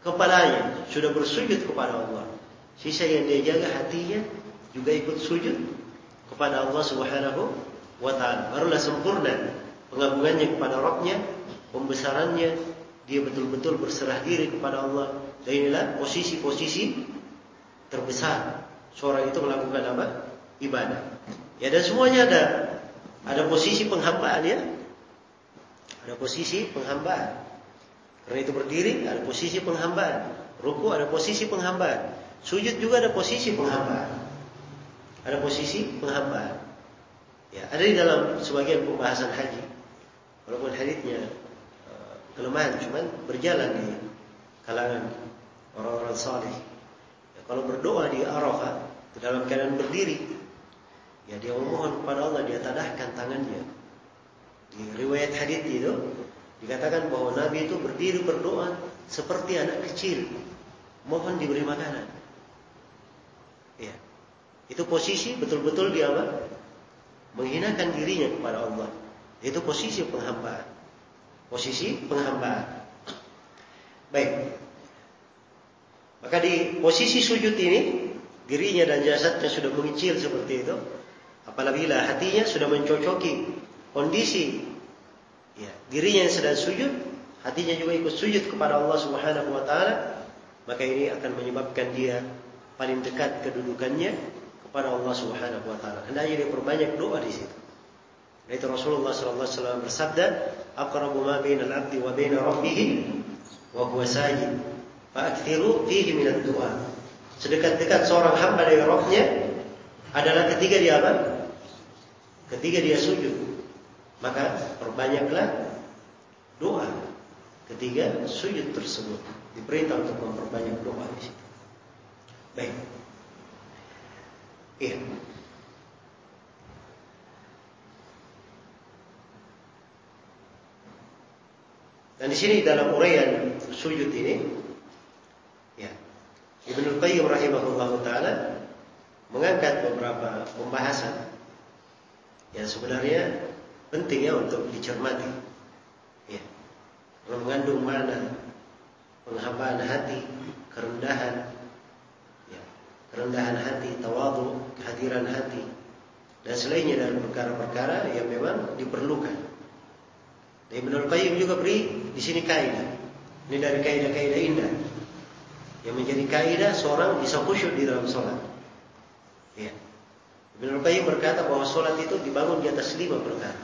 kepalanya sudah bersujud kepada Allah. Sisa yang dia jaga hatinya juga ikut sujud kepada Allah Subhanahu wa taala. Barulah sempurna pengagungannya kepada Rabbnya, pembesarannya, dia betul-betul berserah diri kepada Allah. Dan inilah posisi-posisi terbesar seorang itu melakukan apa? Ibadah. Ya dan semuanya ada ada posisi penghambaan ya. Ada posisi penghambaan. Karena itu berdiri ada posisi penghambaan. Ruku ada posisi penghambaan. Sujud juga ada posisi penghambaan. Ada posisi penghambaan. Ya, ada di dalam sebagian pembahasan haji. Walaupun hadisnya uh, kelemahan, cuman berjalan di kalangan orang-orang saleh. Ya, kalau berdoa di Arafah dalam keadaan berdiri, ya dia memohon kepada Allah, dia tadahkan tangannya. Di riwayat hadis itu Dikatakan bahwa Nabi itu berdiri berdoa seperti anak kecil, mohon diberi makanan. Ya. Itu posisi betul-betul dia apa? Menghinakan dirinya kepada Allah. Itu posisi penghambaan. Posisi penghambaan. Baik. Maka di posisi sujud ini, dirinya dan jasadnya sudah mengecil seperti itu. Apabila hatinya sudah mencocoki kondisi ya, dirinya yang sedang sujud, hatinya juga ikut sujud kepada Allah Subhanahu wa taala, maka ini akan menyebabkan dia paling dekat kedudukannya kepada Allah Subhanahu wa taala. Hendaknya dia perbanyak doa di situ. Itu Rasulullah sallallahu alaihi wasallam bersabda, "Aqrabu ma bainal 'abdi wa baina rabbih wa huwa sajid." Fa'kthiru fihi min ad-du'a. Sedekat-dekat seorang hamba dari Rabbnya adalah ketika dia apa? Ketika dia sujud, maka perbanyaklah doa. Ketiga, sujud tersebut diperintah untuk memperbanyak doa di situ. Baik. Iya. Dan di sini dalam uraian sujud ini, ya, Ibnu Qayyim rahimahullah taala mengangkat beberapa pembahasan yang sebenarnya penting ya untuk dicermati. Ya. Mengandung makna penghambaan hati, kerendahan, ya, kerendahan hati, tawadu, kehadiran hati, dan selainnya dari perkara-perkara yang memang diperlukan. Dan Ibnu Qayyim juga beri di sini kaidah. Ini dari kaidah-kaidah indah yang menjadi kaidah seorang bisa khusyuk di dalam sholat. Ya. Ibnu Qayyim berkata bahwa sholat itu dibangun di atas lima perkara.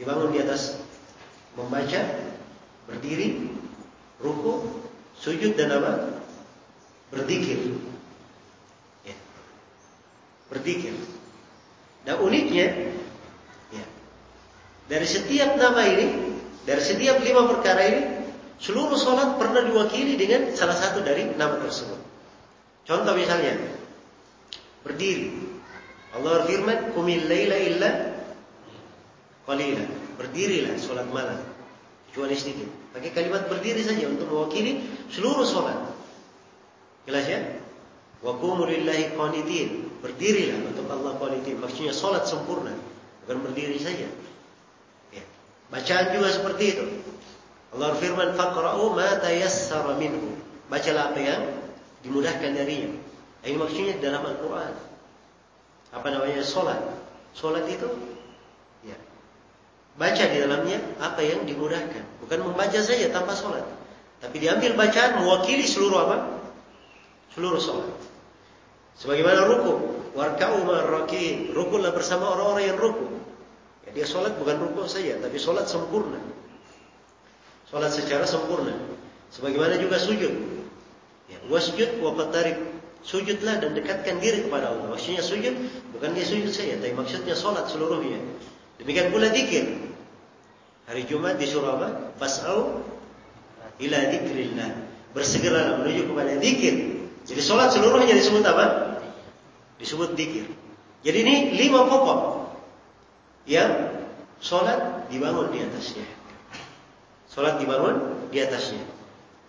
Dibangun di atas membaca, berdiri, ruku, sujud dan apa? Berzikir. Ya. Berzikir. Dan uniknya dari setiap nama ini, dari setiap lima perkara ini, seluruh sholat pernah diwakili dengan salah satu dari nama tersebut. Contoh misalnya, berdiri. Allah berfirman, "Qumil laila illa qalila." Berdirilah sholat malam. Kecuali sedikit. Pakai kalimat berdiri saja untuk mewakili seluruh sholat. Jelas ya? Wa qumu lillahi qanitin. Berdirilah untuk Allah qanitin. Maksudnya sholat sempurna, bukan berdiri saja. Bacaan juga seperti itu. Allah firman faqra'u ma tayassara minhu. Bacalah apa yang dimudahkan darinya. Ini maksudnya dalam Al-Qur'an. Apa namanya? Salat. Salat itu ya. Baca di dalamnya apa yang dimudahkan. Bukan membaca saja tanpa salat. Tapi diambil bacaan mewakili seluruh apa? Seluruh salat. Sebagaimana ruku, warka'u ma'arrakin. Rukulah bersama orang-orang yang ruku. Ya, dia sholat bukan rukuk saja, tapi sholat sempurna. Sholat secara sempurna. Sebagaimana juga sujud. Ya, wasjud wa qatarib. Sujudlah dan dekatkan diri kepada Allah. Maksudnya sujud bukan dia sujud saja, tapi maksudnya sholat seluruhnya. Demikian pula dikir. Hari Jumat disuruh apa? Fas'au ila dikrillah. Bersegera menuju kepada dikir. Jadi sholat seluruhnya disebut apa? Disebut dikir. Jadi ini lima pokok yang sholat dibangun di atasnya. Sholat dibangun di atasnya.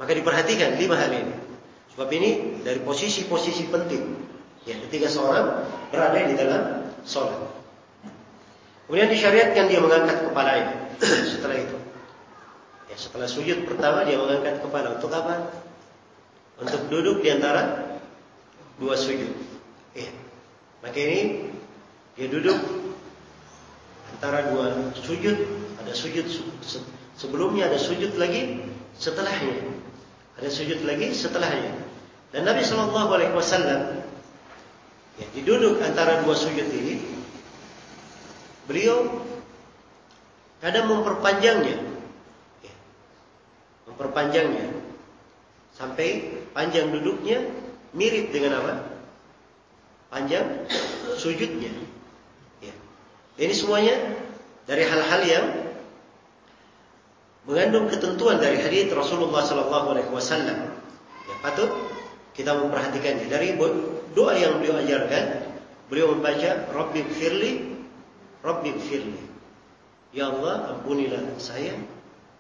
Maka diperhatikan lima hal ini. Sebab ini dari posisi-posisi penting. Ya, ketika seorang berada di dalam sholat. Kemudian disyariatkan dia mengangkat kepalanya (clears throat) setelah itu. Ya, setelah sujud pertama dia mengangkat kepala untuk apa? Untuk duduk di antara dua sujud. Ya. Maka ini dia duduk antara dua sujud, ada sujud sebelumnya, ada sujud lagi setelahnya. Ada sujud lagi setelahnya. Dan Nabi Shallallahu Alaihi Wasallam ya, diduduk antara dua sujud ini, beliau kadang memperpanjangnya, ya, memperpanjangnya sampai panjang duduknya mirip dengan apa? Panjang sujudnya. Ini semuanya dari hal-hal yang mengandung ketentuan dari hadis Rasulullah Sallallahu Alaihi Wasallam. Yang patut kita memperhatikannya dari doa yang beliau ajarkan. Beliau membaca Rabbi firli, Rabbi firli. Ya Allah ampunilah saya.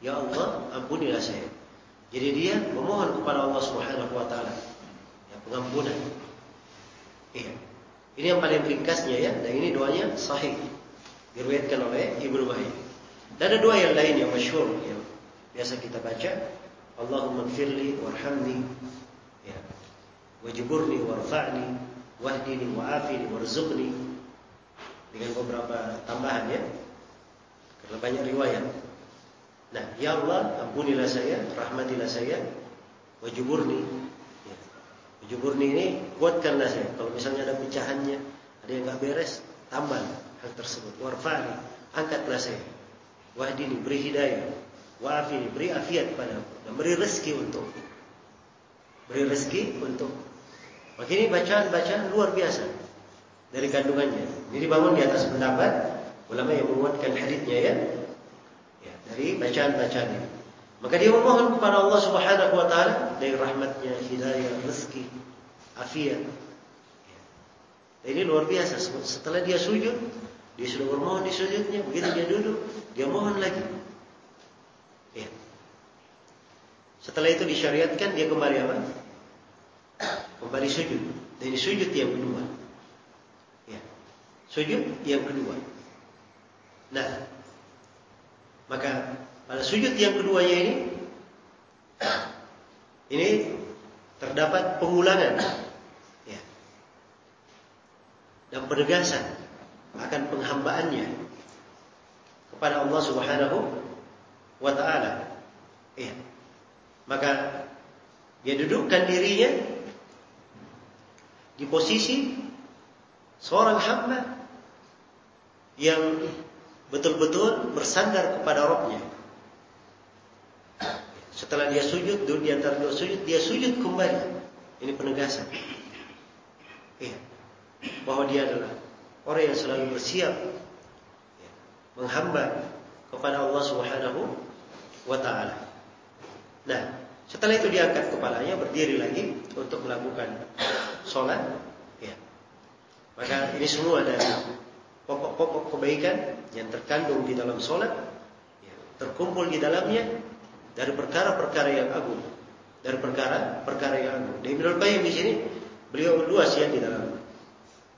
Ya Allah ampunilah saya. Jadi dia memohon kepada Allah Subhanahu Wa Taala ya, pengampunan. Iya. Ini yang paling ringkasnya ya, dan ini doanya sahih diriwayatkan oleh Ibnu Ma'in. Dan ada dua yang lain yang masyhur yang biasa kita baca, Allahumma gfirli warhamni ya. Wajburni warfa'ni wahdini wa'afini warzuqni dengan beberapa tambahan ya. Karena banyak riwayat. Nah, ya Allah, ampunilah saya, rahmatilah saya, wajiburni. Ya. Wajiburni ini kuatkanlah saya. Kalau misalnya ada pecahannya, ada yang nggak beres, tambah hal tersebut. Warfani, angkatlah saya. Wahdini, beri hidayah. Wa'afini, beri afiat pada Dan beri rezeki untuk. Beri rezeki untuk. Maka ini bacaan-bacaan luar biasa. Dari kandungannya. Ini dibangun di atas pendapat. Ulama yang menguatkan hadithnya ya. ya dari bacaan-bacaan ini. Maka dia memohon kepada Allah Subhanahu wa taala dari rahmatnya, hidayah, rezeki, afiat. Ya. Ini luar biasa. Setelah dia sujud, dia sudah bermohon di sujudnya, begitu dia duduk, dia mohon lagi. Eh, Setelah itu disyariatkan dia kembali apa? Kembali sujud. Dan ini sujud yang kedua. Ya. Sujud yang kedua. Nah, maka pada sujud yang keduanya ini (coughs) ini terdapat pengulangan ya. dan penegasan akan penghambaannya kepada Allah Subhanahu wa taala. Ya. Maka dia dudukkan dirinya di posisi seorang hamba yang betul-betul bersandar kepada Rabbnya. Setelah dia sujud, di antara dua sujud, dia sujud kembali. Ini penegasan. Iya. Bahwa dia adalah orang yang selalu bersiap ya, menghamba kepada Allah Subhanahu wa taala. Nah, setelah itu diangkat kepalanya, berdiri lagi untuk melakukan sholat. Ya. Maka ini semua dari pokok-pokok kebaikan yang terkandung di dalam sholat, ya, terkumpul di dalamnya dari perkara-perkara yang agung, dari perkara-perkara yang agung. Ibnu Qayyim di sini beliau luas ya di dalam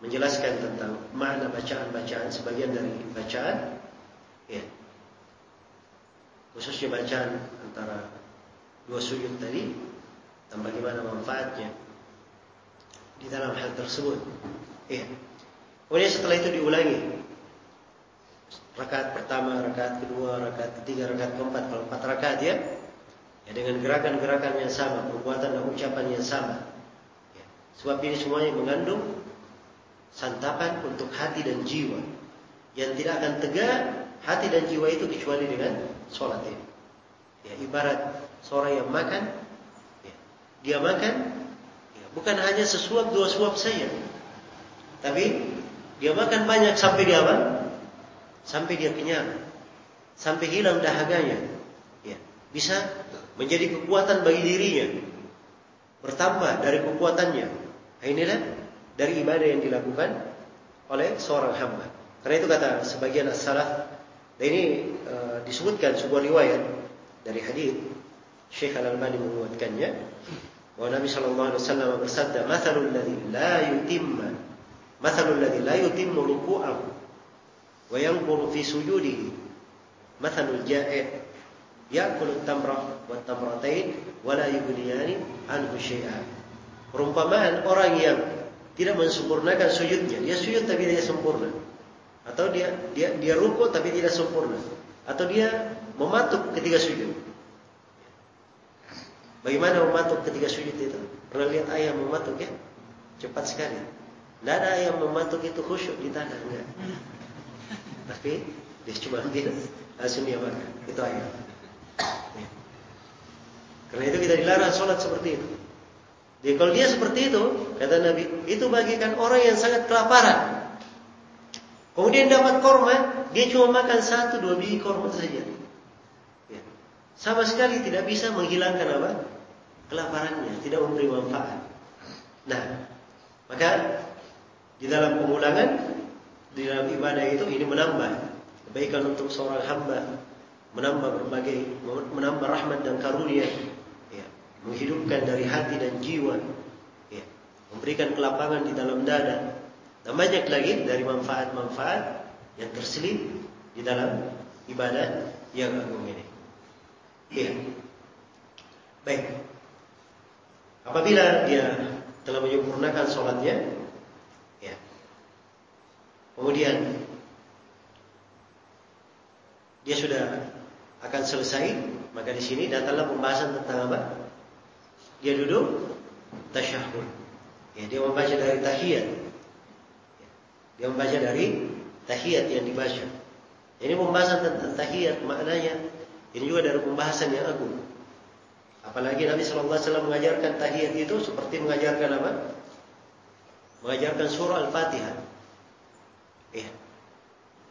menjelaskan tentang makna bacaan-bacaan sebagian dari bacaan ya khususnya bacaan antara dua sujud tadi dan bagaimana manfaatnya di dalam hal tersebut ya kemudian setelah itu diulangi rakaat pertama, rakaat kedua, rakaat ketiga, rakaat keempat, kalau empat rakaat ya, ya dengan gerakan-gerakan yang sama, perbuatan dan ucapan yang sama. Ya. Sebab ini semuanya mengandung santapan untuk hati dan jiwa yang tidak akan tegak hati dan jiwa itu kecuali dengan sholat ini. Ya, ibarat seorang yang makan, ya, dia makan bukan hanya sesuap dua suap saja, tapi dia makan banyak sampai dia apa? sampai dia kenyang, sampai hilang dahaganya. Ya, bisa menjadi kekuatan bagi dirinya, bertambah dari kekuatannya. Nah, inilah dari ibadah yang dilakukan oleh seorang hamba. Karena itu kata sebagian as-salaf, dan ini e, disebutkan sebuah riwayat dari hadis Syekh Al-Albani menguatkannya bahwa Nabi Shallallahu Alaihi Wasallam bersabda, "Mathalul ladzi la yutimma, mathalul ladzi la yutimmu ruku'ahu, wa yanquru fi sujudihi, mathalul ja'i' ya'kulu tamrah wa tamratain wa la yughniyani anhu syai'a." Perumpamaan orang yang tidak mensempurnakan sujudnya, dia sujud tapi tidak sempurna. Atau dia dia dia tapi tidak sempurna. Atau dia mematuk ketika sujud bagaimana mematuk ketika sujud itu pernah lihat ayam mematuk ya cepat sekali tidak ada ayam mematuk itu khusyuk di tanah enggak tapi dia cuma ambil langsung dia makan. Itu ayat. Ya. Karena itu kita dilarang sholat seperti itu. Jadi kalau dia seperti itu, kata Nabi, itu bagikan orang yang sangat kelaparan. Kemudian dapat korma, dia cuma makan satu dua biji korma saja. Ya. Sama sekali tidak bisa menghilangkan apa? Kelaparannya, tidak memberi manfaat. Nah, maka di dalam pengulangan di dalam ibadah itu ini menambah kebaikan untuk seorang hamba, menambah berbagai menambah rahmat dan karunia, ya, menghidupkan dari hati dan jiwa, ya, memberikan kelapangan di dalam dada, dan banyak lagi dari manfaat-manfaat yang terselip di dalam ibadah yang agung ini. Ya. Baik. Apabila dia telah menyempurnakan sholatnya, Kemudian dia sudah akan selesai, maka di sini datanglah pembahasan tentang apa? Dia duduk tasyahud. Ya, dia membaca dari tahiyat. Dia membaca dari tahiyat yang dibaca. Ini pembahasan tentang tahiyat maknanya ini juga dari pembahasan yang agung. Apalagi Nabi Shallallahu Alaihi Wasallam mengajarkan tahiyat itu seperti mengajarkan apa? Mengajarkan surah Al-Fatihah. Ya.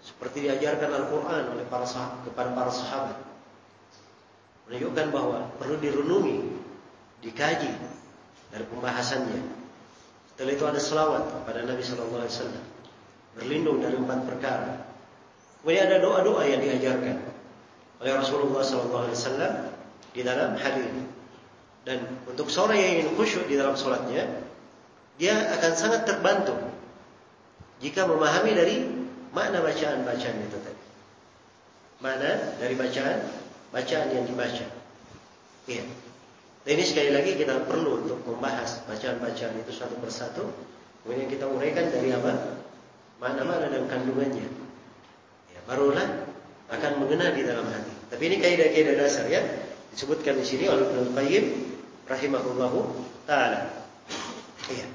Seperti diajarkan Al-Quran oleh para sahabat, kepada para sahabat. Menunjukkan bahwa perlu direnungi, dikaji dari pembahasannya. Setelah itu ada selawat kepada Nabi Shallallahu Alaihi Wasallam, berlindung dari empat perkara. Kemudian ada doa-doa yang diajarkan oleh Rasulullah Shallallahu Alaihi Wasallam di dalam hadis. Dan untuk seorang yang ingin khusyuk di dalam sholatnya, dia akan sangat terbantu jika memahami dari makna bacaan-bacaan itu tadi. Makna dari bacaan, bacaan yang dibaca. Iya. Dan ini sekali lagi kita perlu untuk membahas bacaan-bacaan itu satu persatu. Kemudian kita uraikan dari apa? Mana-mana dan kandungannya. Ya, barulah akan mengena di dalam hati. Tapi ini kaidah-kaidah dasar ya. Disebutkan di sini oleh Ibnu Qayyim rahimahullahu taala. Iya.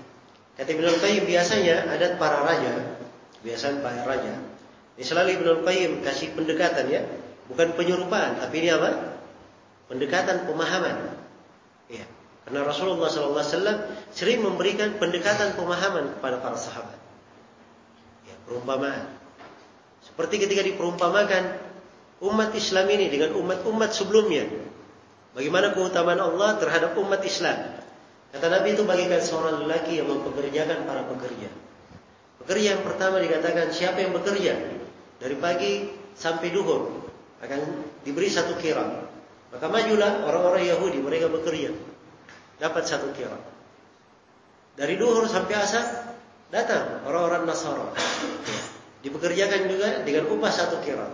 Kata Ibnu Qayyim biasanya adat para raja, biasanya para raja. Ini selalu Ibnu Qayyim kasih pendekatan ya, bukan penyerupaan, tapi ini apa? Pendekatan pemahaman. Ya. Karena Rasulullah SAW sering memberikan pendekatan pemahaman kepada para sahabat. Ya, perumpamaan. Seperti ketika diperumpamakan umat Islam ini dengan umat-umat sebelumnya. Bagaimana keutamaan Allah terhadap umat Islam. Kata Nabi itu bagikan seorang lelaki yang mempekerjakan para pekerja. Pekerja yang pertama dikatakan siapa yang bekerja dari pagi sampai duhur akan diberi satu kira. Maka majulah orang-orang Yahudi, mereka bekerja. Dapat satu kira. Dari duhur sampai asar, datang orang-orang Nasara. Dipekerjakan juga dengan upah satu kira.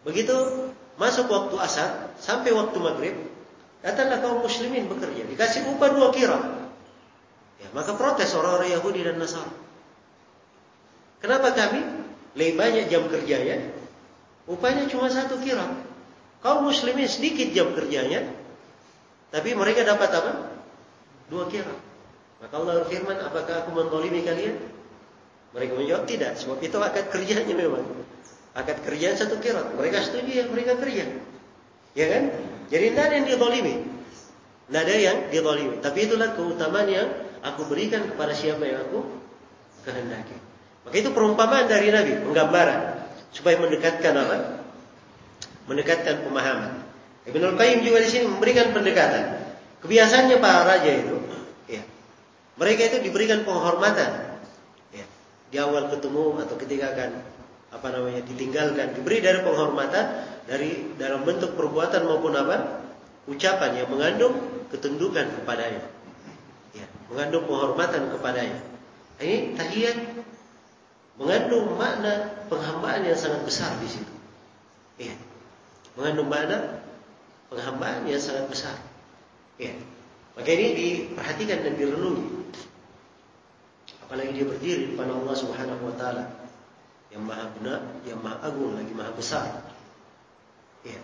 Begitu masuk waktu asar, sampai waktu maghrib, datanglah kaum muslimin bekerja. Dikasih upah dua kira. Ya, maka protes orang-orang Yahudi dan Nasara. Kenapa kami lebih banyak jam kerjanya? Upahnya cuma satu kira. Kaum muslimin sedikit jam kerjanya, tapi mereka dapat apa? Dua kira. Maka Allah firman, apakah aku mendolimi kalian? Mereka menjawab tidak, sebab itu akad kerjanya memang. Akad kerjaan satu kira. Mereka setuju ya, mereka kerja. Ya kan? Jadi tidak ada yang didolimi. Tidak ada yang didolimi. Tapi itulah keutamaan yang aku berikan kepada siapa yang aku kehendaki. Maka itu perumpamaan dari Nabi, penggambaran. Supaya mendekatkan apa? mendekatkan pemahaman. Ibnu Qayyim juga di sini memberikan pendekatan. Kebiasaannya para raja itu, ya, mereka itu diberikan penghormatan. Ya, di awal ketemu atau ketika akan apa namanya ditinggalkan, diberi dari penghormatan dari dalam bentuk perbuatan maupun apa ucapan yang mengandung ketundukan kepadanya. Ya, mengandung penghormatan kepadanya. Ini tahiyat mengandung makna penghambaan yang sangat besar di situ. Ya mengandung makna penghambaan yang sangat besar. Ya. Maka ini diperhatikan dan direnungi. Apalagi dia berdiri di depan Allah Subhanahu wa taala yang maha benar, yang maha agung lagi maha besar. Ya.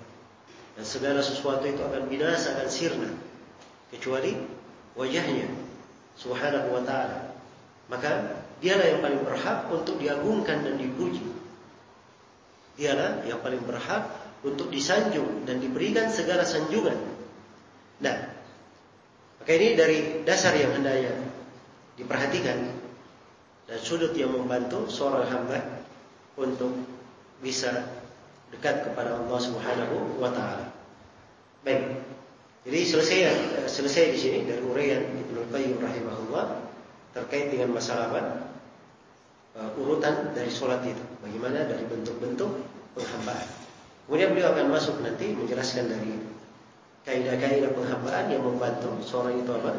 Dan segala sesuatu itu akan binasa, akan sirna kecuali wajahnya Subhanahu wa taala. Maka dialah yang paling berhak untuk diagungkan dan dipuji. Dialah yang paling berhak untuk disanjung dan diberikan segala sanjungan. Nah, maka ini dari dasar yang hendaknya diperhatikan dan sudut yang membantu seorang hamba untuk bisa dekat kepada Allah Subhanahu wa taala. Baik. Jadi selesai selesai di sini dari uraian Ibnu Qayyim rahimahullah terkait dengan masalah apa? Uh, urutan dari sholat itu. Bagaimana dari bentuk-bentuk penghambaan. Kemudian beliau akan masuk nanti menjelaskan dari kaidah-kaidah penghambaan yang membantu seorang itu apa?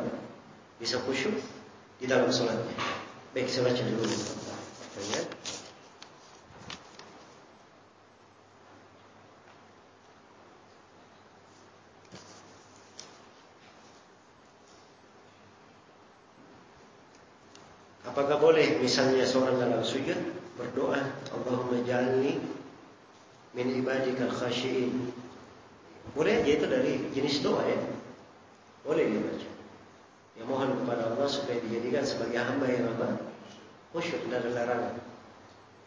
Bisa khusyuk di dalam sholatnya. Baik, saya baca dulu. Ya. Misalnya seorang dalam sujud berdoa Allahumma jalni min ibadikal khashiin. Boleh aja itu dari jenis doa ya. Boleh dia baca. Ya mohon kepada Allah supaya dijadikan sebagai hamba yang apa? Khusyuk dan larangan.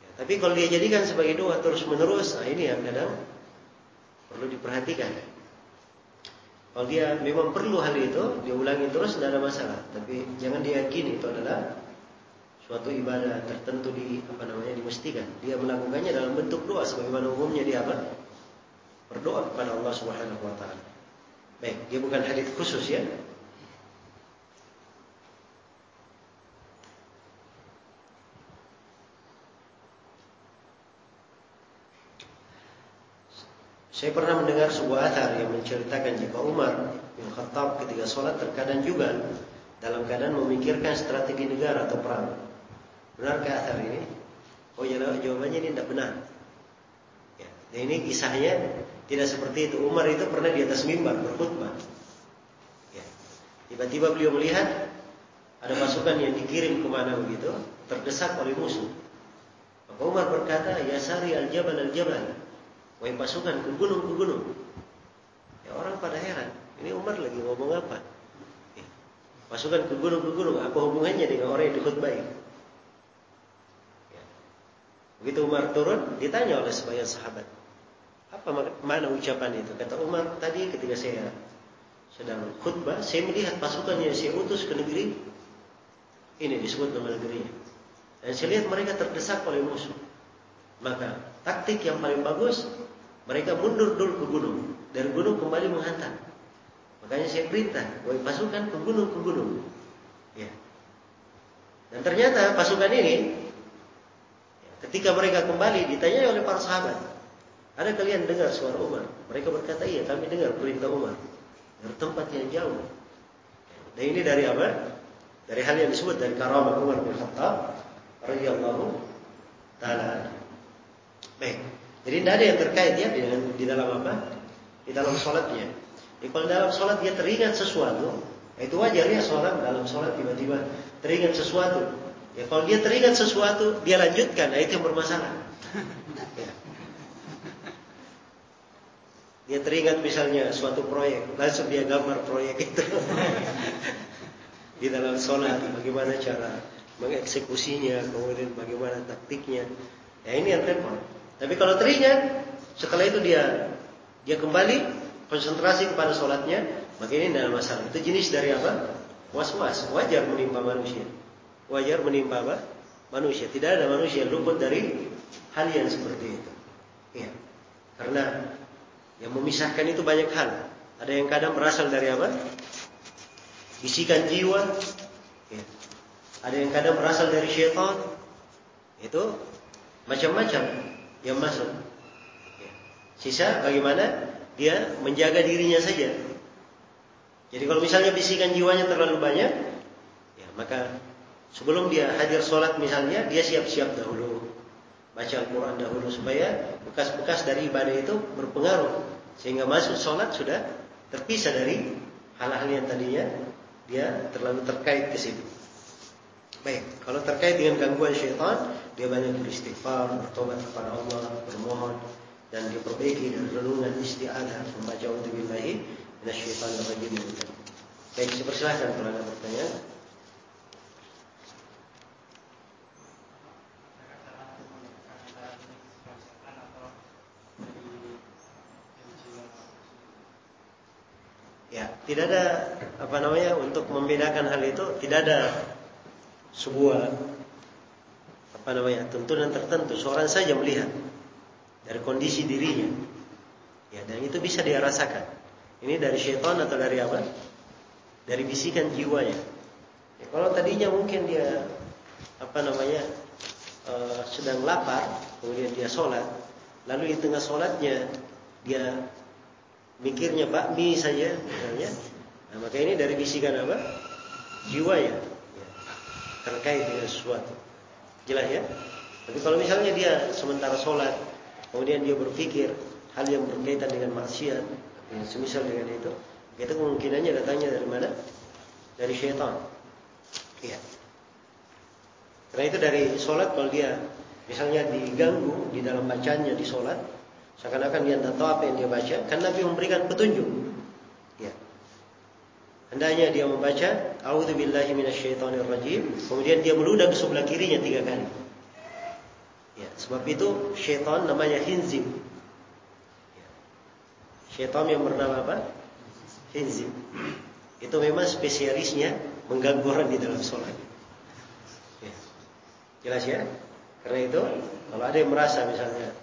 Ya, tapi kalau dia jadikan sebagai doa terus menerus, nah ini yang kadang perlu diperhatikan. Kalau dia memang perlu hal itu, dia ulangi terus tidak ada masalah. Tapi jangan diyakini itu adalah suatu ibadah tertentu di apa namanya dimestikan. Dia melakukannya dalam bentuk doa sebagaimana umumnya dia apa? Berdoa kepada Allah Subhanahu wa taala. Baik, dia bukan hadis khusus ya. Saya pernah mendengar sebuah athar yang menceritakan jika Umar bin Khattab ketika sholat terkadang juga dalam keadaan memikirkan strategi negara atau perang. Benarkah athar ini? Oh ya, jawabannya ini tidak benar. Ya, dan ini kisahnya tidak seperti itu. Umar itu pernah di atas mimbar berkhutbah. Ya. Tiba-tiba beliau melihat ada pasukan yang dikirim ke mana begitu, terdesak oleh musuh. Maka Umar berkata, Ya sari al-jabal al-jabal. Wahai pasukan ke gunung ke gunung. Ya orang pada heran. Ini Umar lagi ngomong apa? Ya. Pasukan ke gunung ke gunung. Apa hubungannya dengan orang yang dikhutbahi? Begitu Umar turun, ditanya oleh sebagian sahabat. Apa mana ucapan itu? Kata Umar, tadi ketika saya sedang khutbah, saya melihat pasukan yang saya utus ke negeri. Ini disebut nama negerinya. Dan saya lihat mereka terdesak oleh musuh. Maka taktik yang paling bagus mereka mundur dulu ke gunung. Dari gunung kembali menghantam. Makanya saya perintah, wahai pasukan ke gunung ke gunung. Ya. Dan ternyata pasukan ini, ketika mereka kembali ditanya oleh para sahabat, ada kalian dengar suara Umar? Mereka berkata, iya kami dengar perintah Umar. Dari tempat yang jauh. Dan ini dari apa? Dari hal yang disebut dari karamah Umar bin Khattab radhiyallahu taala. Baik. Jadi tidak ada yang terkait ya dengan di dalam apa? Di dalam sholatnya. Jadi kalau dalam sholat dia teringat sesuatu, itu wajar ya sholat dalam sholat tiba-tiba teringat sesuatu. Ya kalau dia teringat sesuatu, dia lanjutkan, nah itu yang bermasalah. Ya. Dia teringat misalnya suatu proyek, langsung dia gambar proyek itu. di dalam sholat, bagaimana cara mengeksekusinya, kemudian bagaimana taktiknya. Ya ini yang repot. Tapi kalau teringat, setelah itu dia dia kembali konsentrasi kepada sholatnya, maka ini tidak masalah. Itu jenis dari apa? Was-was. Wajar menimpa manusia. Wajar menimpa apa? Manusia. Tidak ada manusia yang luput dari hal yang seperti itu. Ya. Karena yang memisahkan itu banyak hal. Ada yang kadang berasal dari apa? Bisikan jiwa. Ya. Ada yang kadang berasal dari syaitan. Itu macam-macam yang masuk. Ya. Sisa bagaimana dia menjaga dirinya saja. Jadi kalau misalnya bisikan jiwanya terlalu banyak, ya maka sebelum dia hadir sholat misalnya dia siap-siap dahulu baca Al-Quran dahulu supaya bekas-bekas dari ibadah itu berpengaruh sehingga masuk sholat sudah terpisah dari hal-hal yang tadinya dia terlalu terkait ke situ. Baik, kalau terkait dengan gangguan syaitan, dia banyak beristighfar, bertobat kepada Allah, bermohon dan diperbaiki dengan renungan isti'adah membaca auzubillahi minasyaitonir rajim. Baik, saya persilahkan kalau ada pertanyaan. Ya, tidak ada apa namanya untuk membedakan hal itu tidak ada sebuah apa namanya tuntunan tertentu. Seorang saja melihat dari kondisi dirinya. Ya dan itu bisa dia rasakan. Ini dari syaitan atau dari apa? Dari bisikan jiwanya. Ya, kalau tadinya mungkin dia apa namanya uh, sedang lapar kemudian dia sholat lalu di tengah sholatnya dia mikirnya bakmi saja misalnya nah, maka ini dari bisikan apa jiwa ya terkait dengan sesuatu. Jelas ya? Tapi kalau misalnya dia sementara sholat, kemudian dia berpikir hal yang berkaitan dengan maksiat, yang semisal dengan itu, itu kemungkinannya datangnya dari mana? Dari syaitan. Iya. Karena itu dari sholat kalau dia misalnya diganggu di dalam bacanya di sholat, seakan-akan dia tidak tahu apa yang dia baca, kan Nabi memberikan petunjuk. Ya. Hendaknya dia membaca A'udzubillahi minasyaitonirrajim, kemudian dia meludah ke sebelah kirinya tiga kali. Ya, sebab itu syaitan namanya Hinzim. Ya. Syaitan yang bernama apa? Hinzim. Itu memang spesialisnya mengganggu orang di dalam sholat. Ya. Jelas ya? Karena itu kalau ada yang merasa misalnya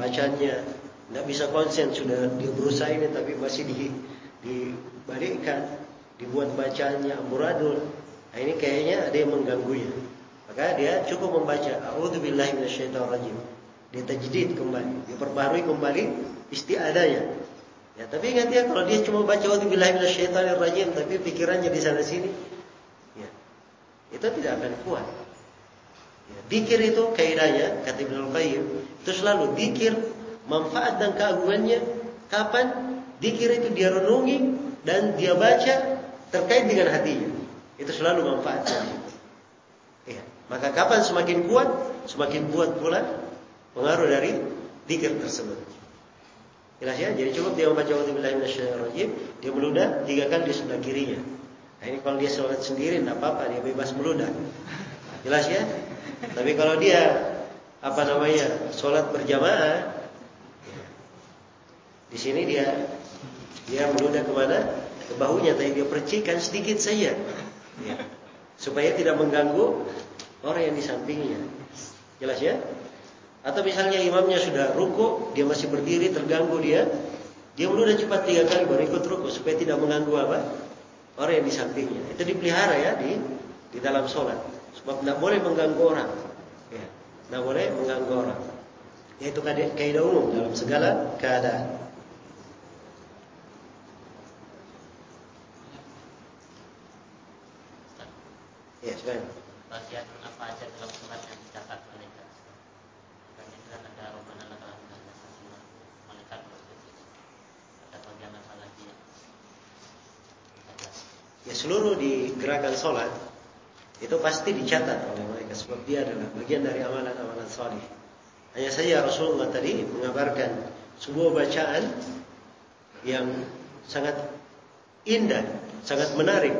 bacanya tidak bisa konsen sudah dia berusaha ini tapi masih di dibalikkan dibuat bacanya amburadul. Nah, ini kayaknya ada yang mengganggunya. Maka dia cukup membaca A'udzubillahi minasyaitonirrajim. dia tajdid kembali, dia perbarui kembali istiadanya. Ya, tapi ingat ya kalau dia cuma baca auzubillahi minasyaitonirrajim tapi pikirannya di sana sini, ya, itu tidak akan kuat. Ya, dikir itu kaidahnya kata Ibnu Qayyim itu selalu dikir manfaat dan keagungannya kapan dikir itu dia renungi dan dia baca terkait dengan hatinya. Itu selalu manfaatnya. Ya. Maka kapan semakin kuat, semakin kuat pula pengaruh dari dikir tersebut. Jelas ya? Jadi cukup dia membaca A'udzubillahi minasyaitonirrajim, dia meludah tiga kali di sebelah kirinya. Nah ini kalau dia sholat sendiri tidak apa-apa, dia bebas meludah. Jelas ya? Tapi kalau dia apa namanya sholat berjamaah, di sini dia dia meludah ke mana? Ke bahunya, tapi dia percikan sedikit saja, ya. supaya tidak mengganggu orang yang di sampingnya. Jelas ya? Atau misalnya imamnya sudah ruku, dia masih berdiri terganggu dia, dia meludah cepat tiga kali baru ikut ruku supaya tidak mengganggu apa orang yang di sampingnya. Itu dipelihara ya di di dalam sholat. Sebab tidak boleh mengganggu orang. Ya, tidak boleh mengganggu orang. Yaitu kaidah umum dalam segala keadaan. Ya, silakan. Bagian apa aja dalam sholat yang dicatat malaikat? Karena itu kan ada rombongan lakalan malaikat Ada bagian apa lagi yang Ya seluruh di gerakan sholat itu pasti dicatat oleh mereka sebab dia adalah bagian dari amalan-amalan salih. Hanya saja Rasulullah tadi mengabarkan sebuah bacaan yang sangat indah, sangat menarik.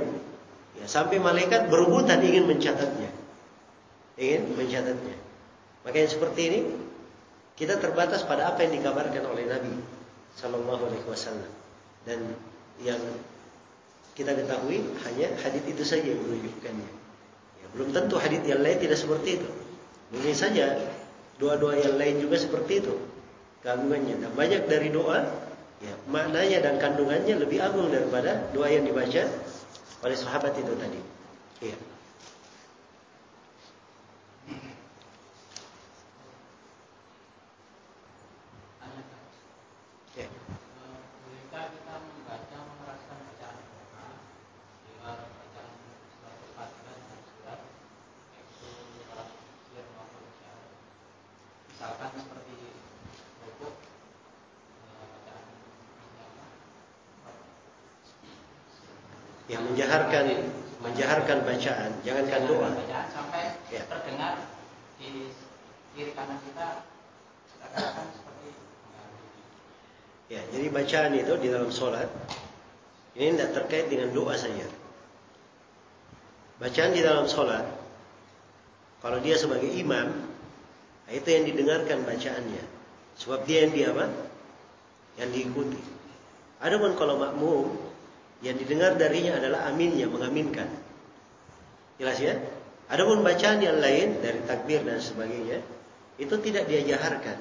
Ya, sampai malaikat berebutan ingin mencatatnya. Ingin mencatatnya. Makanya seperti ini kita terbatas pada apa yang dikabarkan oleh Nabi Sallallahu Alaihi Wasallam dan yang kita ketahui hanya hadis itu saja yang menunjukkannya. Belum tentu hadis yang lain tidak seperti itu. Mungkin saja doa-doa yang lain juga seperti itu kandungannya. Dan banyak dari doa ya, maknanya dan kandungannya lebih agung daripada doa yang dibaca oleh sahabat itu tadi. Iya. Yang menjaharkan menjaharkan bacaan, jangankan doa. Sampai ya. terdengar di kiri kanan kita seperti Ya, jadi bacaan itu di dalam sholat ini tidak terkait dengan doa saja. Bacaan di dalam sholat, kalau dia sebagai imam, itu yang didengarkan bacaannya. Sebab dia yang dia apa? Yang diikuti. Adapun kalau makmum, yang didengar darinya adalah aminnya, mengaminkan. Jelas ya? Adapun bacaan yang lain dari takbir dan sebagainya, itu tidak dia jaharkan.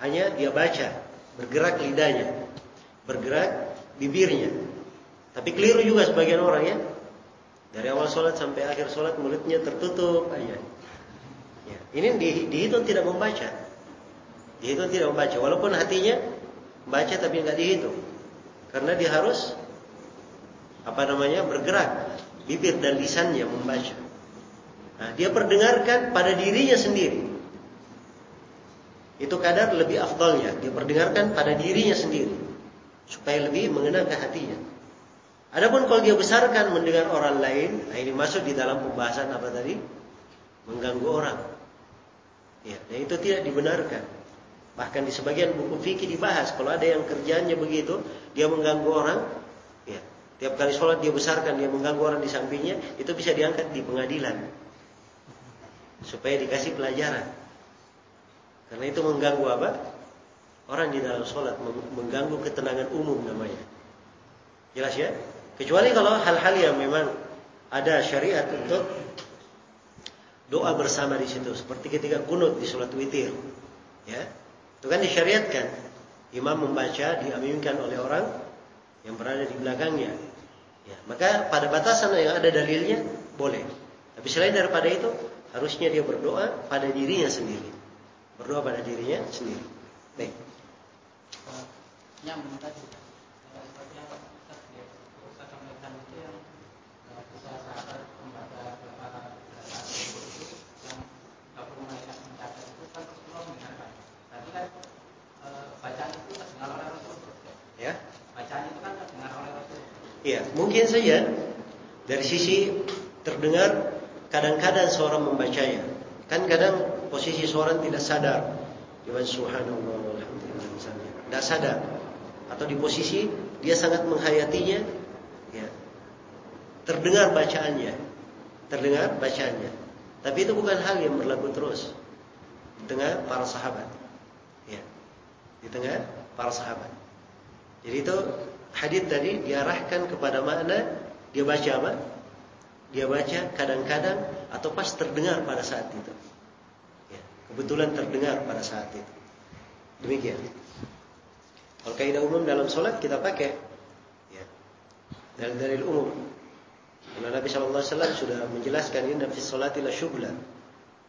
Hanya dia baca, bergerak lidahnya, bergerak bibirnya. Tapi keliru juga sebagian orang ya. Dari awal sholat sampai akhir sholat mulutnya tertutup aja. Ya, ini di, dihitung tidak membaca. Dihitung tidak membaca. Walaupun hatinya baca tapi nggak dihitung. Karena dia harus apa namanya bergerak bibir dan lisannya membaca. Nah, dia perdengarkan pada dirinya sendiri. Itu kadar lebih afdalnya. Dia perdengarkan pada dirinya sendiri. Supaya lebih mengena ke hatinya. Adapun kalau dia besarkan mendengar orang lain, nah ini masuk di dalam pembahasan apa tadi? Mengganggu orang. Ya, dan itu tidak dibenarkan. Bahkan di sebagian buku fikih dibahas kalau ada yang kerjanya begitu, dia mengganggu orang, Tiap kali sholat dia besarkan, dia mengganggu orang di sampingnya, itu bisa diangkat di pengadilan. Supaya dikasih pelajaran. Karena itu mengganggu apa? Orang di dalam sholat, mengganggu ketenangan umum namanya. Jelas ya? Kecuali kalau hal-hal yang memang ada syariat untuk doa bersama di situ. Seperti ketika kunut di sholat witir. Ya, itu kan disyariatkan. Imam membaca, diaminkan oleh orang yang berada di belakangnya. Ya, maka pada batasan yang ada dalilnya boleh. Tapi selain daripada itu harusnya dia berdoa pada dirinya sendiri. berdoa pada dirinya sendiri. Baik. Nyambung tadi. Seperti yang tadi Ustaz sampaikan itu yang bisa sahabat membaca beberapa itu yang nggak perlu malaikat mencatat itu kan Rasulullah mendengarkan. Tapi kan bacaan itu terdengar oleh Rasulullah. Ya. Bacaan itu kan terdengar oleh Rasulullah. Iya, mungkin saja dari sisi terdengar kadang-kadang seorang membacanya. Kan kadang posisi seorang tidak sadar. Dengan subhanallah alhamdulillah misalnya. Tidak sadar. Atau di posisi dia sangat menghayatinya. Ya. Terdengar bacaannya. Terdengar bacaannya. Tapi itu bukan hal yang berlaku terus. Di tengah para sahabat. Ya. Di tengah para sahabat. Jadi itu hadis tadi diarahkan kepada makna dia baca apa? Dia baca kadang-kadang atau pas terdengar pada saat itu. Ya, kebetulan terdengar pada saat itu. Demikian. Kalau kaidah umum dalam sholat kita pakai ya, dalil-dalil umum. Karena Nabi SAW sudah menjelaskan ini fi sholati la syubla.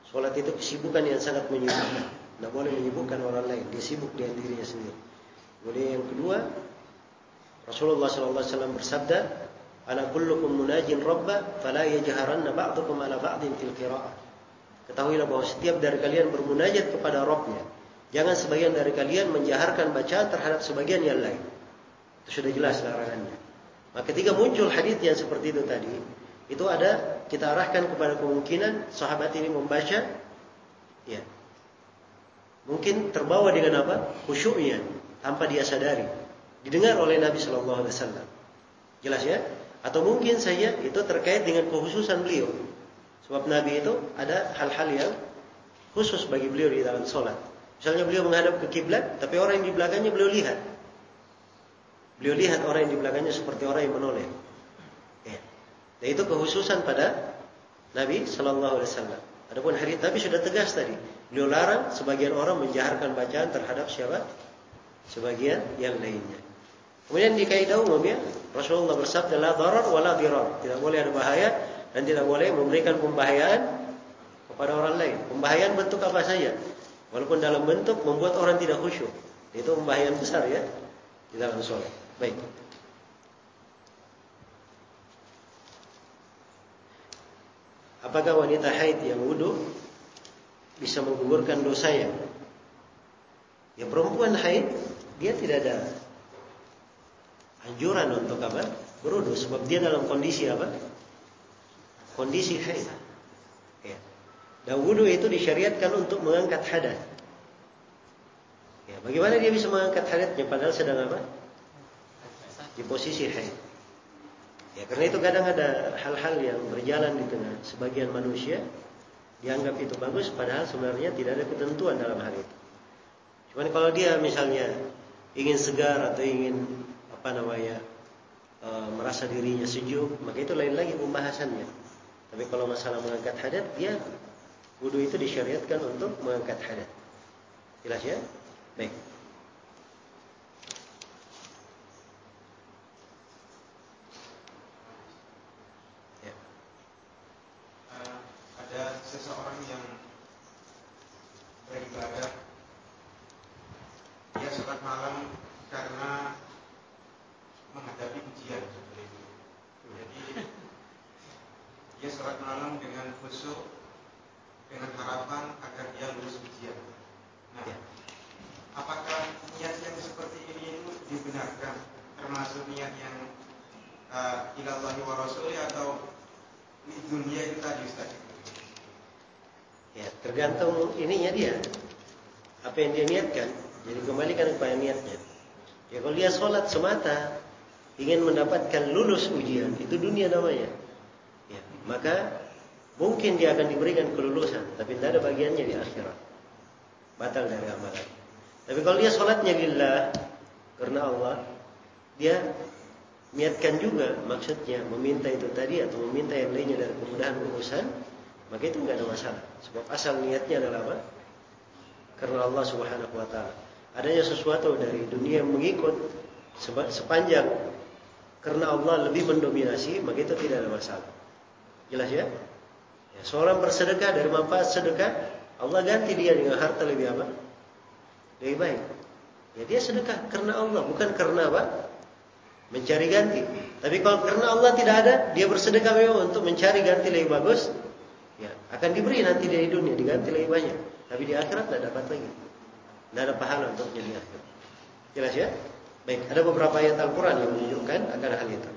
Sholat itu kesibukan yang sangat menyibukkan. Tidak boleh menyibukkan orang lain. Dia sibuk dengan dirinya sendiri. Kemudian yang kedua, Rasulullah SAW bersabda, "Ana kullukum munajin rabba, fala yajharanna ba'dukum ala ba'din fil qira'ah." Ketahuilah bahwa setiap dari kalian bermunajat kepada Rabbnya. Jangan sebagian dari kalian menjaharkan bacaan terhadap sebagian yang lain. Itu sudah jelas larangannya. Maka ketika muncul hadis yang seperti itu tadi, itu ada kita arahkan kepada kemungkinan sahabat ini membaca ya. Mungkin terbawa dengan apa? Khusyuknya tanpa dia sadari didengar oleh Nabi Shallallahu Alaihi Wasallam. Jelas ya? Atau mungkin saja itu terkait dengan kekhususan beliau. Sebab Nabi itu ada hal-hal yang khusus bagi beliau di dalam sholat. Misalnya beliau menghadap ke kiblat, tapi orang yang di belakangnya beliau lihat. Beliau lihat orang yang di belakangnya seperti orang yang menoleh. Ya. Dan itu kekhususan pada Nabi Shallallahu Alaihi Wasallam. Adapun hari Nabi sudah tegas tadi. Beliau larang sebagian orang menjaharkan bacaan terhadap siapa? Sebagian yang lainnya. Kemudian di kaidah umum ya, Rasulullah bersabda la darar wa la dirar. Tidak boleh ada bahaya dan tidak boleh memberikan pembahayaan kepada orang lain. Pembahayaan bentuk apa saja. Walaupun dalam bentuk membuat orang tidak khusyuk. Itu pembahayaan besar ya di dalam sholat. Baik. Apakah wanita haid yang wudhu bisa menggugurkan dosanya? Ya perempuan haid dia tidak ada anjuran untuk apa? Berwudu sebab dia dalam kondisi apa? Kondisi haid. Ya. Dan wudu itu disyariatkan untuk mengangkat hadas. Ya, bagaimana dia bisa mengangkat hadatnya padahal sedang apa? Di posisi haid. Ya, karena itu kadang ada hal-hal yang berjalan di tengah sebagian manusia dianggap itu bagus padahal sebenarnya tidak ada ketentuan dalam hal itu. Cuman kalau dia misalnya ingin segar atau ingin apa namanya e, merasa dirinya sejuk, maka itu lain lagi pembahasannya. Tapi kalau masalah mengangkat hadat, dia wudhu itu disyariatkan untuk mengangkat hadat. Jelas ya? Baik. Ya. Uh, ada seseorang yang beribadah dia sholat malam karena menghadapi ujian Jadi dia sholat malam dengan khusyuk dengan harapan agar dia lulus ujian. Nah, ya. apakah niat yang seperti ini itu dibenarkan termasuk niat yang uh, ilallahi wa rasuli atau di dunia itu tadi Ustaz? Ya, tergantung ininya dia. Apa yang dia niatkan. Jadi kembalikan kepada niatnya. Ya kalau dia sholat semata ingin mendapatkan lulus ujian, itu dunia namanya. Ya, maka mungkin dia akan diberikan kelulusan, tapi tidak ada bagiannya di akhirat. Batal dari amalan. Tapi kalau dia sholatnya lillah karena Allah, dia niatkan juga maksudnya meminta itu tadi atau meminta yang lainnya dari kemudahan urusan, maka itu nggak ada masalah. Sebab asal niatnya adalah apa? Karena Allah Subhanahu wa taala. Adanya sesuatu dari dunia yang mengikut sepanjang karena Allah lebih mendominasi, maka itu tidak ada masalah. Jelas ya? ya seorang bersedekah dari manfaat sedekah Allah ganti dia dengan harta lebih apa? Lebih baik. Ya dia sedekah karena Allah, bukan karena apa? Mencari ganti. Tapi kalau karena Allah tidak ada, dia bersedekah memang untuk mencari ganti lebih bagus, ya akan diberi nanti di dunia diganti lebih banyak. Tapi di akhirat tidak dapat lagi. Tidak ada pahala untuk jadi akhirat. Jelas ya? Baik, ada beberapa ayat Al-Quran yang menunjukkan akan hal itu.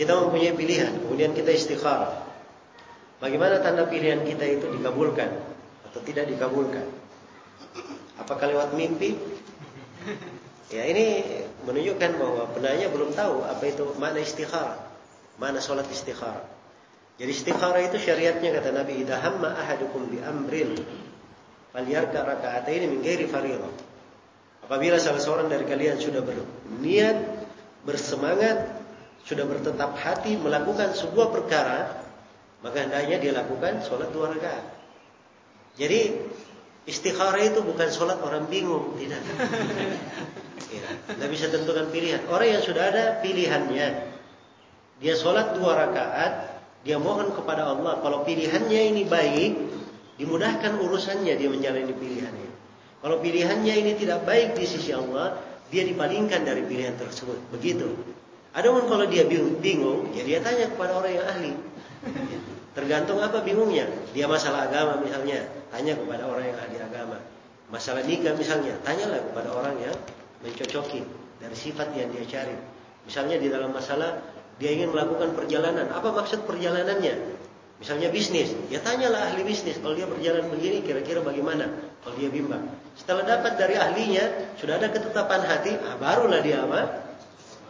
Kita mempunyai pilihan, kemudian kita istikharah. Bagaimana tanda pilihan kita itu dikabulkan atau tidak dikabulkan? Apakah lewat mimpi? Ya ini menunjukkan bahwa penanya belum tahu apa itu makna istikharah, mana sholat istikharah. Jadi istikharah itu syariatnya kata Nabi, "Idza hamma ahadukum bi amrin falyarka raka'ataini min ghairi fardhah." Apabila salah seorang dari kalian sudah berniat, bersemangat sudah bertetap hati melakukan sebuah perkara, maka hendaknya dia lakukan sholat dua rakaat. Jadi istikharah itu bukan sholat orang bingung, tidak. (laughs) Ya, tidak bisa tentukan pilihan. Orang yang sudah ada pilihannya, dia sholat dua rakaat, dia mohon kepada Allah. Kalau pilihannya ini baik, dimudahkan urusannya dia menjalani pilihannya. Kalau pilihannya ini tidak baik di sisi Allah, dia dipalingkan dari pilihan tersebut. Begitu. Adapun kalau dia bingung, bingung, ya dia tanya kepada orang yang ahli. (laughs) Tergantung apa bingungnya. Dia masalah agama misalnya, tanya kepada orang yang ahli agama. Masalah nikah misalnya, tanyalah kepada orang yang mencocoki dari sifat yang dia cari. Misalnya di dalam masalah dia ingin melakukan perjalanan, apa maksud perjalanannya? Misalnya bisnis, ya tanyalah ahli bisnis. Kalau dia berjalan begini, kira-kira bagaimana? Kalau dia bimbang. Setelah dapat dari ahlinya, sudah ada ketetapan hati, ah, barulah dia apa?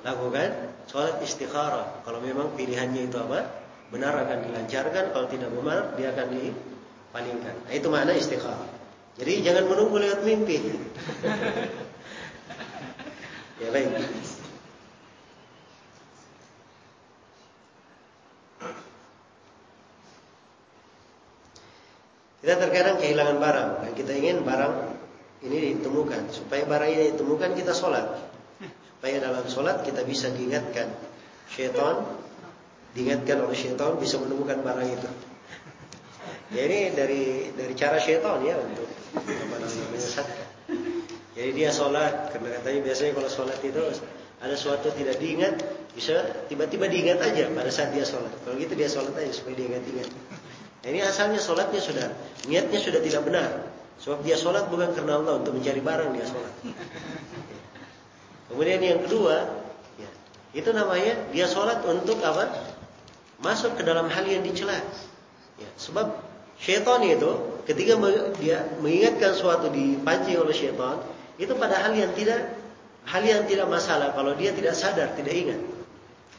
Lakukan sholat istikharah. Kalau memang pilihannya itu apa? Benar akan dilancarkan, kalau tidak benar dia akan dipalingkan. Nah, itu makna istikharah. Jadi jangan menunggu lewat mimpi. (laughs) ya baik. Kita terkadang kehilangan barang dan kita ingin barang ini ditemukan. Supaya barang ini ditemukan kita sholat. Supaya dalam sholat kita bisa diingatkan syaitan, diingatkan oleh syaitan bisa menemukan barang itu. Ya ini dari dari cara syaitan ya untuk apa namanya menyesatkan. Jadi dia sholat karena katanya biasanya kalau sholat itu ada suatu tidak diingat bisa tiba-tiba diingat aja pada saat dia sholat. Kalau gitu dia sholat aja supaya dia ingat-ingat. Nah, ini asalnya sholatnya sudah niatnya sudah tidak benar. Sebab dia sholat bukan karena Allah untuk mencari barang dia sholat. Kemudian yang kedua, ya, itu namanya dia sholat untuk apa? Masuk ke dalam hal yang dicela. Ya, sebab syaitan itu ketika dia mengingatkan suatu dipancing oleh syaitan, itu pada hal yang tidak hal yang tidak masalah kalau dia tidak sadar, tidak ingat.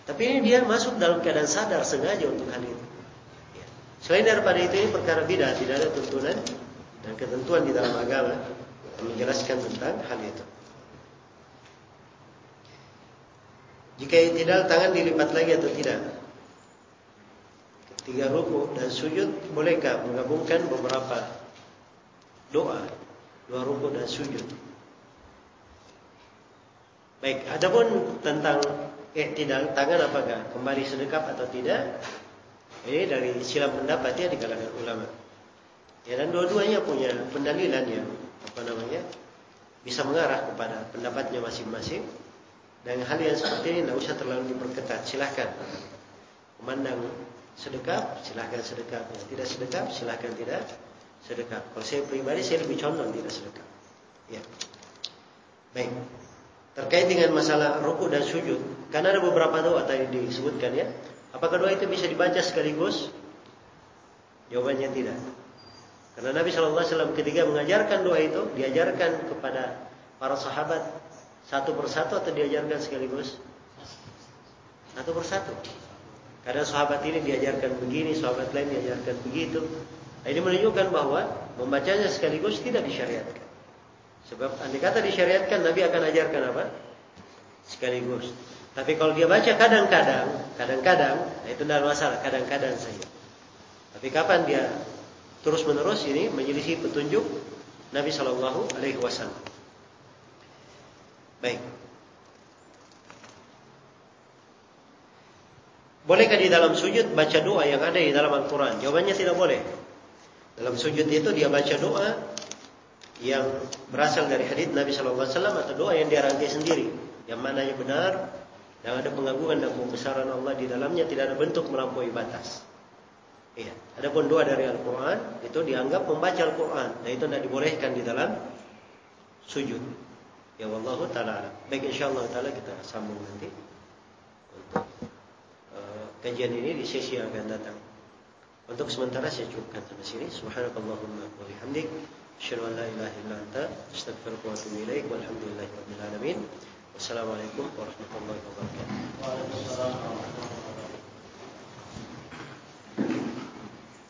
Tapi ini dia masuk dalam keadaan sadar sengaja untuk hal itu. Ya. Selain daripada itu ini perkara bidah, tidak ada tuntunan dan ketentuan di dalam agama yang menjelaskan tentang hal itu. Jika tidak tangan dilipat lagi atau tidak? Tiga ruku dan sujud bolehkah menggabungkan beberapa doa dua ruku dan sujud? Baik, adapun tentang tidak tangan apakah kembali sedekap atau tidak? Ini dari silam pendapat ya di kalangan ulama. Ya dan dua-duanya punya pendalilan yang apa namanya bisa mengarah kepada pendapatnya masing-masing. Dan hal yang seperti ini tidak usah terlalu diperketat. Silahkan memandang sedekap, silahkan sedekap. Yang tidak sedekap, silahkan tidak sedekap. Kalau saya pribadi saya lebih condong tidak sedekap. Ya. Baik. Terkait dengan masalah ruku dan sujud, karena ada beberapa doa tadi disebutkan ya. Apakah doa itu bisa dibaca sekaligus? Jawabannya tidak. Karena Nabi Shallallahu Alaihi Wasallam ketika mengajarkan doa itu, diajarkan kepada para sahabat satu persatu atau diajarkan sekaligus? Satu persatu. Kadang sahabat ini diajarkan begini, sahabat lain diajarkan begitu. Nah, ini menunjukkan bahwa membacanya sekaligus tidak disyariatkan. Sebab andai kata disyariatkan, Nabi akan ajarkan apa? Sekaligus. Tapi kalau dia baca kadang-kadang, kadang-kadang, nah itu tidak masalah, kadang-kadang saja. Tapi kapan dia terus-menerus ini menyelisih petunjuk Nabi Shallallahu Alaihi Wasallam. Baik. Bolehkah di dalam sujud baca doa yang ada di dalam Al-Quran? Jawabannya tidak boleh. Dalam sujud itu dia baca doa yang berasal dari hadis Nabi Wasallam atau doa yang dia rangkai sendiri, yang mananya benar, yang ada pengagungan dan pembesaran Allah di dalamnya tidak ada bentuk melampaui batas. Iya. Adapun doa dari Al-Quran itu dianggap membaca Al-Quran dan itu tidak dibolehkan di dalam sujud. Ya Allah taala. Baik insyaallah taala kita sambung nanti kajian ini di sesi yang akan datang. Untuk sementara saya cukupkan sampai sini. Subhanakallahumma wa bihamdik asyhadu an la ilaha illa anta astaghfiruka wa atubu ilaik. Walhamdulillahirabbil alamin. Wassalamualaikum warahmatullahi wabarakatuh. Waalaikumsalam warahmatullahi wabarakatuh.